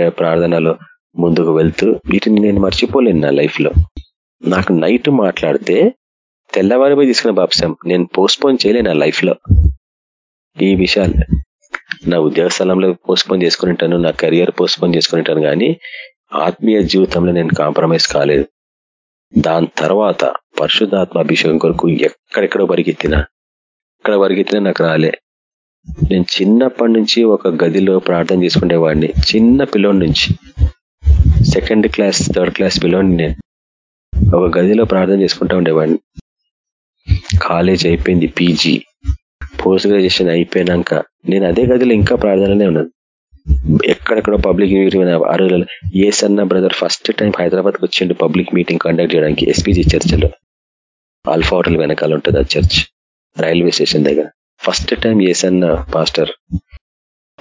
ప్రార్థనలో ముందుకు వెళ్తూ వీటిని నేను మర్చిపోలేను నా లైఫ్లో నాకు నైట్ మాట్లాడితే తెల్లవారి పోయి తీసుకున్న బాప్సం నేను పోస్ట్పోన్ చేయలే నా లైఫ్లో. ఈ విషయాలు నా ఉద్యోగ స్థలంలో పోస్ట్పోన్ చేసుకుని ఉంటాను నా కెరియర్ పోస్ట్పోన్ చేసుకుని ఉంటాను కానీ ఆత్మీయ జీవితంలో నేను కాంప్రమైజ్ కాలేదు. దాని తర్వాత పరిశుద్ధాత్మ అభిషేకం కొరకు ఎక్కడెక్కడ పరిగెత్తినా. ఎక్కడ పరిగెత్తినా నాకు రాలే. నేను చిన్నప్పటి నుంచి ఒక గదిలో ప్రార్థన చేసుకునేవాడిని చిన్న పిల్లోడి నుంచి. సెకండ్ క్లాస్ థర్డ్ క్లాస్ పిల్లోని నేను. ఒక గదిలో ప్రార్థన చేసుకుంటా ఉండేవాడిని. కాలేజ్ అయిపోయింది పీజీ పోస్ట్ గ్రాడ్యుయేషన్ అయిపోయినాక నేను అదే గదిలో ఇంకా ప్రార్థననే ఉన్నాను. ఎక్కడెక్కడ పబ్లిక్ మీటింగ్ అరువులలో ఏ సన్న బ్రదర్ ఫస్ట్ టైం హైదరాబాద్కి వచ్చిండు పబ్లిక్ మీటింగ్ కండక్ట్ చేయడానికి ఎస్పీజీ చర్చిలో. ఆల్ఫా హోటల్ వెనకాల ఉంటుంది ఆ చర్చ్ రైల్వే స్టేషన్ దగ్గర. First time Yesanna pastor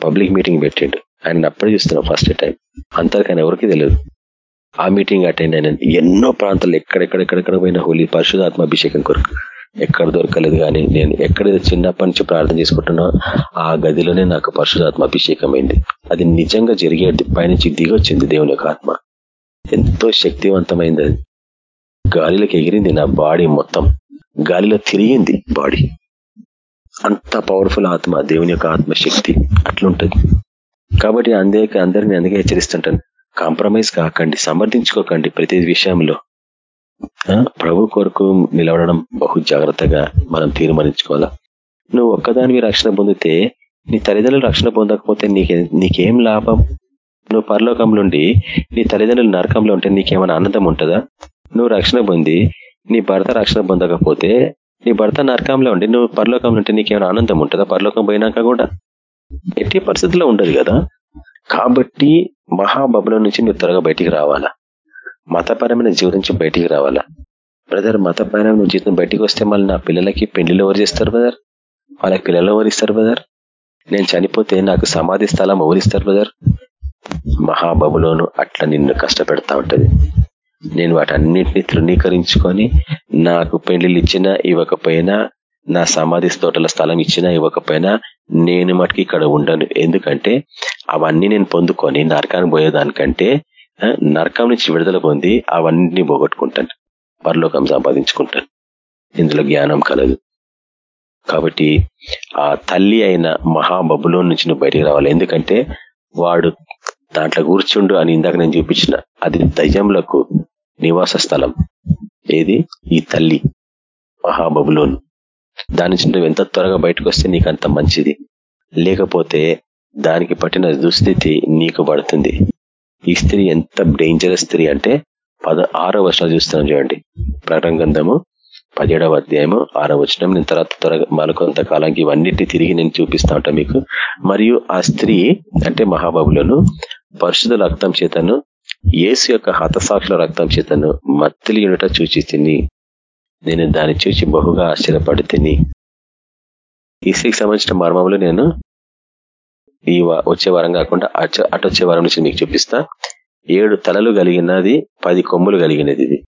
public meeting పెట్టిండు. ఆయన అప్పుడే చూస్తున్నాం ఫస్ట్ టైం. అంతకన్నా ఎవరికి తెలియదు. ఆ మీటింగ్ అటెండ్ అయిన ఎన్నో ప్రాంతాలు ఎక్కడెక్కడెక్కడెక్కడ పోయిన హోలీ పరిశుధాత్మ అభిషేకం కొరకు ఎక్కడ దొరకలేదు కానీ నేను ఎక్కడ చిన్నప్పటి నుంచి ప్రార్థన చేసుకుంటున్నా ఆ గదిలోనే నాకు పరిశుధాత్మ అభిషేకం అయింది అది నిజంగా జరిగేది పైనుంచి దిగొచ్చింది దేవుని యొక్క ఆత్మ. ఎంతో శక్తివంతమైంది అది. గాలిలోకి ఎగిరింది నా బాడీ మొత్తం. గాలిలో తిరిగింది బాడీ. అంత పవర్ఫుల్ ఆత్మ దేవుని యొక్క ఆత్మ శక్తి అట్లుంటది. కాబట్టి అందే అందరిని అందుకే హెచ్చరిస్తుంటాను. కాంప్రమైజ్ కాకండి సమర్థించుకోకండి ప్రతి విషయంలో. ప్రభు కొరకు నిలవడం బహు జాగ్రత్తగా మనం తీర్మానించుకోవాలా? నువ్వు ఒక్కదానివి రక్షణ పొందితే నీ తల్లిదండ్రులు రక్షణ పొందకపోతే నీకే నీకేం లాభం? నువ్వు పరలోకంలోండి నీ తల్లిదండ్రులు నరకంలో ఉంటే నీకేమైనా ఆనందం ఉంటుందా? నువ్వు రక్షణ పొంది నీ భర్త రక్షణ పొందకపోతే నీ భర్త నరకంలో ఉండి నువ్వు పరలోకంలో ఉంటే నీకేమైనా ఆనందం ఉంటుందా? పరలోకం పోయినాక కూడా? ఎట్టి పరిస్థితుల్లో ఉండదు కదా? కాబట్టి మహాబబుల నుంచి నువ్వు త్వరగా బయటికి రావాలా. మతపరమైన జీవితం నుంచి బయటికి రావాలా? బ్రదర్ మతపరమైన జీవితం బయటికి వస్తే మళ్ళీ నా పిల్లలకి పెళ్ళిలో ఎవరు చేస్తారు బ్రదర్? వాళ్ళకి పిల్లలు ఎవరిస్తారు బ్రదర్? నేను చనిపోతే నాకు సమాధి స్థలం ఎవరిస్తారు బ్రదర్? మహాబబులోను అట్లా నిన్ను కష్టపెడతా ఉంటది. నేను వాటన్నిటిని తృణీకరించుకొని నాకు పెళ్ళిళ్ళు ఇచ్చినా ఇవ్వకపోయినా నా సమాధి తోటల స్థలం ఇచ్చినా ఇవ్వకపోయినా నేను మటుకు ఇక్కడ ఉండను. ఎందుకంటే అవన్నీ నేను పొందుకొని నరకానికి పోయేదానికంటే నరకం నుంచి విడుదల పొంది అవన్నీ పోగొట్టుకుంటాను. పరలోకం సంపాదించుకుంటాను. ఇందులో జ్ఞానం కలదు. కాబట్టి ఆ తల్లి అయిన మహాబబులో నుంచి నువ్వు బయటికి రావాలి. ఎందుకంటే వాడు దాంట్లో కూర్చుండు అని ఇందాక నేను చూపించిన. అది దయ్యంలకు నివాస స్థలం. ఏది? ఈ తల్లి మహాబబులోన్. దాని నుంచి నువ్వు ఎంత త్వరగా బయటకు వస్తే నీకు అంత మంచిది. లేకపోతే దానికి పట్టిన దుస్థితి నీకు పడుతుంది. ఈ స్త్రీ ఎంత డేంజరస్ స్త్రీ అంటే పద ఆరో వర్షాలు చూస్తున్నాం చూడండి. ప్రటంగంధము పదిహేడవ అధ్యాయము ఆరో వచనం. నేను తర్వాత త్వరగా మరికొంత కాలానికి ఇవన్నిటిని తిరిగి నేను చూపిస్తా ఉంటా మీకు. మరియు ఆ స్త్రీ అంటే మహాబాబులను పరిశుద్ధ రక్తం చేతను ఏసు యొక్క హతసాక్షుల రక్తం చేతను మత్తిలి ఉండట చూచి తిని నేను దాన్ని చూసి బహుగా ఆశ్చర్యపడి తిని. ఈ స్త్రీకి సంబంధించిన మర్మంలో నేను ఈ వచ్చే వారం కాకుండా అటు వచ్చే వారం నుంచి మీకు చూపిస్తా. ఏడు తలలు కలిగినది పది కొమ్ములు కలిగినది ఇది.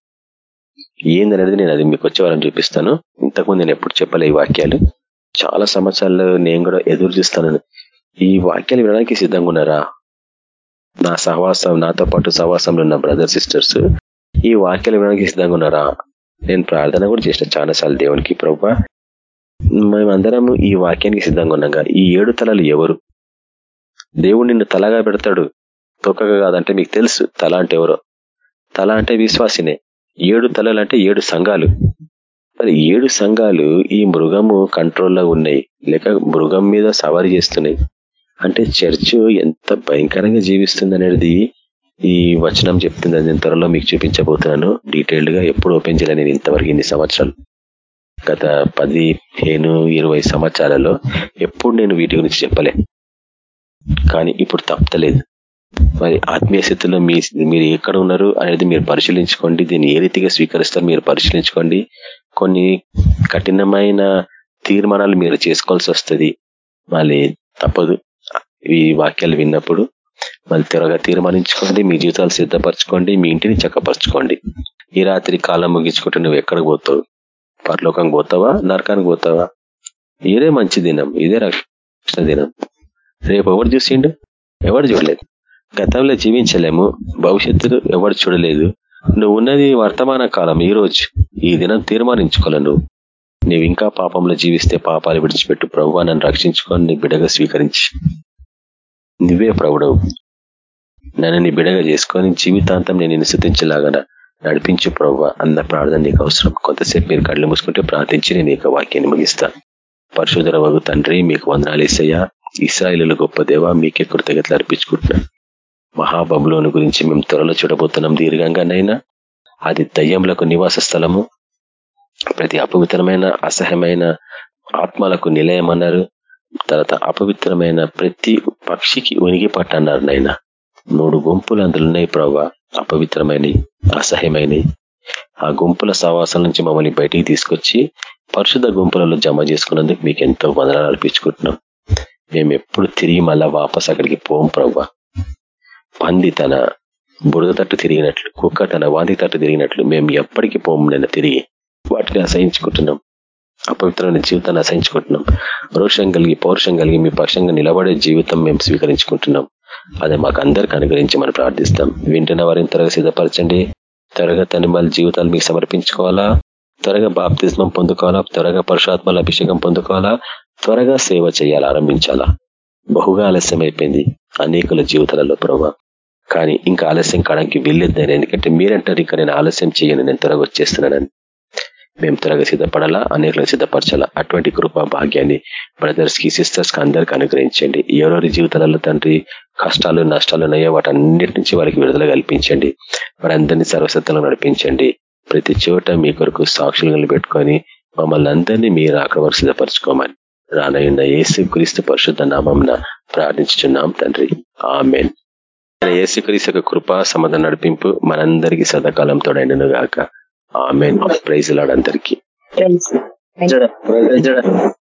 ఏందనేది నేను అది మీకు వచ్చే వారం చూపిస్తాను. ఇంతకుముందు నేను ఎప్పుడు చెప్పలే ఈ వాక్యాలు. చాలా సంవత్సరాలు నేను కూడా ఎదురు చూస్తాను. ఈ వాక్యాలు వినడానికి సిద్ధంగా ఉన్నారా? నా సహవాసం నాతో పాటు సహవాసంలో ఉన్న బ్రదర్ సిస్టర్స్ ఈ వాక్యాలు వినడానికి సిద్ధంగా ఉన్నారా? నేను ప్రార్థన కూడా చేసిన చాలాసార్లు దేవునికి ప్రభా మేమందరము ఈ వాక్యానికి సిద్ధంగా ఉన్నాగా. ఈ ఏడు తలలు ఎవరు? దేవుడు నిన్ను తలగా పెడతాడు. తొక్కగా కాదంటే మీకు తెలుసు తల అంటే ఎవరో. తల అంటే విశ్వాసినే. ఏడు తలలు అంటే ఏడు సంఘాలు. మరి ఏడు సంఘాలు ఈ మృగము కంట్రోల్లో ఉన్నాయి. లేక మృగం మీద సవారీ చేస్తున్నాయి. అంటే చర్చ్ ఎంత భయంకరంగా జీవిస్తుంది అనేది ఈ వచనం చెప్తుంది నేను త్వరలో మీకు చూపించబోతున్నాను. డీటెయిల్డ్గా ఎప్పుడు ఓపెన్ చేయాలి నేను ఇంతవరకు ఇన్ని సంవత్సరాలు? గత పదిహేను ఇరవై సంవత్సరాలలో ఎప్పుడు నేను వీటి గురించి చెప్పలే. కానీ ఇప్పుడు తప్పలేదు మరి ఆత్మీయ స్థితిలో మీ మీరు ఎక్కడ ఉన్నారు అనేది మీరు పరిశీలించుకోండి. దీన్ని ఏ రీతిగా స్వీకరిస్తారు మీరు పరిశీలించుకోండి. కొన్ని కఠినమైన తీర్మానాలు మీరు చేసుకోవాల్సి వస్తుంది. మళ్ళీ తప్పదు. ఈ వాక్యాలు విన్నప్పుడు మళ్ళీ త్వరగా తీర్మానించుకోండి. మీ జీవితాలు సిద్ధపరచుకోండి. మీ ఇంటిని చక్కపరచుకోండి. ఈ రాత్రి కాలం ముగించుకుంటే నువ్వు ఎక్కడికి పోతావు? పరలోకంకి పోతావా? నరకానికి పోతావా? ఇదే మంచి దినం. ఇదే రక్షణ దినం. రేపు ఎవరు చూసిండు? ఎవరు చూడలేదు? గతంలో జీవించలేము. భవిష్యత్తు ఎవరు చూడలేదు? నువ్వు ఉన్నది వర్తమాన కాలం ఈ రోజు ఈ దినం తీర్మానించుకోలే నువ్వు. నీవు ఇంకా పాపంలో జీవిస్తే పాపాలు విడిచిపెట్టు ప్రభు నన్ను రక్షించుకొని నీ బిడగా స్వీకరించి. నువ్వే ప్రభుడవు. నన్ను నీ బిడగా చేసుకొని జీవితాంతం నేను నిశ్చితించలాగా నడిపించు ప్రభు అన్న ప్రార్థన నీకు అవసరం. కొంతసేపు మీరు కళ్ళు మూసుకుంటే ప్రార్థించి నేను ఇక వాక్యాన్ని ముగిస్తా. పరశుధర వగు తండ్రి మీకు వందనాలు వేసయ్యా ఇస్రాయిలు గొప్ప దేవ మీకే కృతజ్ఞతలు అర్పించుకుంటున్నాను మహాబబులోను గురించి మేము త్వరలో చూడబోతున్నాం దీర్ఘంగానైనా అది దయ్యములకు నివాస స్థలము. ప్రతి అపవిత్రమైన అసహ్యమైన ఆత్మలకు నిలయం అన్నారు తర్వాత అపవిత్రమైన ప్రతి పక్షికి ఉనిగి పట్టన్నారు నైనా. మూడు గుంపులు అందులో ఉన్నాయి ప్రభావ అపవిత్రమైనవి అసహ్యమైనవి ఆ గుంపుల సవాసం నుంచి మమ్మల్ని బయటికి తీసుకొచ్చి పరిశుద్ధ గుంపులలో జమ చేసుకున్నందుకు మీకు ఎంతో వందనాలు అర్పించుకుంటున్నాం. మేము ఎప్పుడు తిరిగి మళ్ళా వాపస్ అక్కడికి పోం ప్రభా పంది తన బురద తట్టు తిరిగినట్లు కుక్క తన వాంతి తట్టు తిరిగినట్లు మేము ఎప్పటికీ పోం నేను తిరిగి వాటిని అసహించుకుంటున్నాం. అపవిత్రమైన జీవితాన్ని అసహించుకుంటున్నాం. రోషం కలిగి పౌరుషం కలిగి మీ పక్షంగా నిలబడే జీవితం మేము స్వీకరించుకుంటున్నాం. అదే మాకు అందరికి అనుగ్రహించి మనం ప్రార్థిస్తాం. వింటున్న వారిని త్వరగా సిద్ధపరచండి. త్వరగా తన వాళ్ళ జీవితాలు మీకు సమర్పించుకోవాలా? త్వరగా బాప్తిజం పొందుకోవాలా? త్వరగా పరుషాత్మల అభిషేకం పొందుకోవాలా? త్వరగా సేవ చేయాలి ఆరంభించాలా బహుగా ఆలస్యం అయిపోయింది అనేకుల జీవితాలలో ప్రభావ కానీ ఇంకా ఆలస్యం కావడానికి వీల్లేదు నేను ఎందుకంటే మీరంటారు ఇంకా నేను ఆలస్యం చేయను నేను త్వరగా వచ్చేస్తున్నానని. మేము త్వరగా సిద్ధపడాలా? అనేకలను సిద్ధపరచాలా? అటువంటి కృపా భాగ్యాన్ని బ్రదర్స్ సిస్టర్స్కి సిస్టర్స్ అందరికి అనుగ్రహించండి. ఎవరెవరి జీవితాలలో తండ్రి కష్టాలు నష్టాలు ఉన్నాయో వాటన్నిటి నుంచి వాళ్ళకి విడుదల కల్పించండి. వారందరినీ సర్వసత్తంలో నడిపించండి. ప్రతి చోట మీ కొరకు సాక్షులు పెట్టుకొని మమ్మల్ని అందరినీ మీరు అక్కడ వరకు సిద్ధపరచుకోమని. రానయ్యున్న ఏసు క్రీస్తు పరిశుద్ధ నామంన ప్రార్థించున్నాం తండ్రి. ఆమెన్. ఏసుక్రీస్తు యొక్క కృపా సమాధాన నడిపింపు మనందరికీ సదాకాలం తోడైనను గాక ఆమెన్. ప్రైజ్ లాడ్ అందరికీ.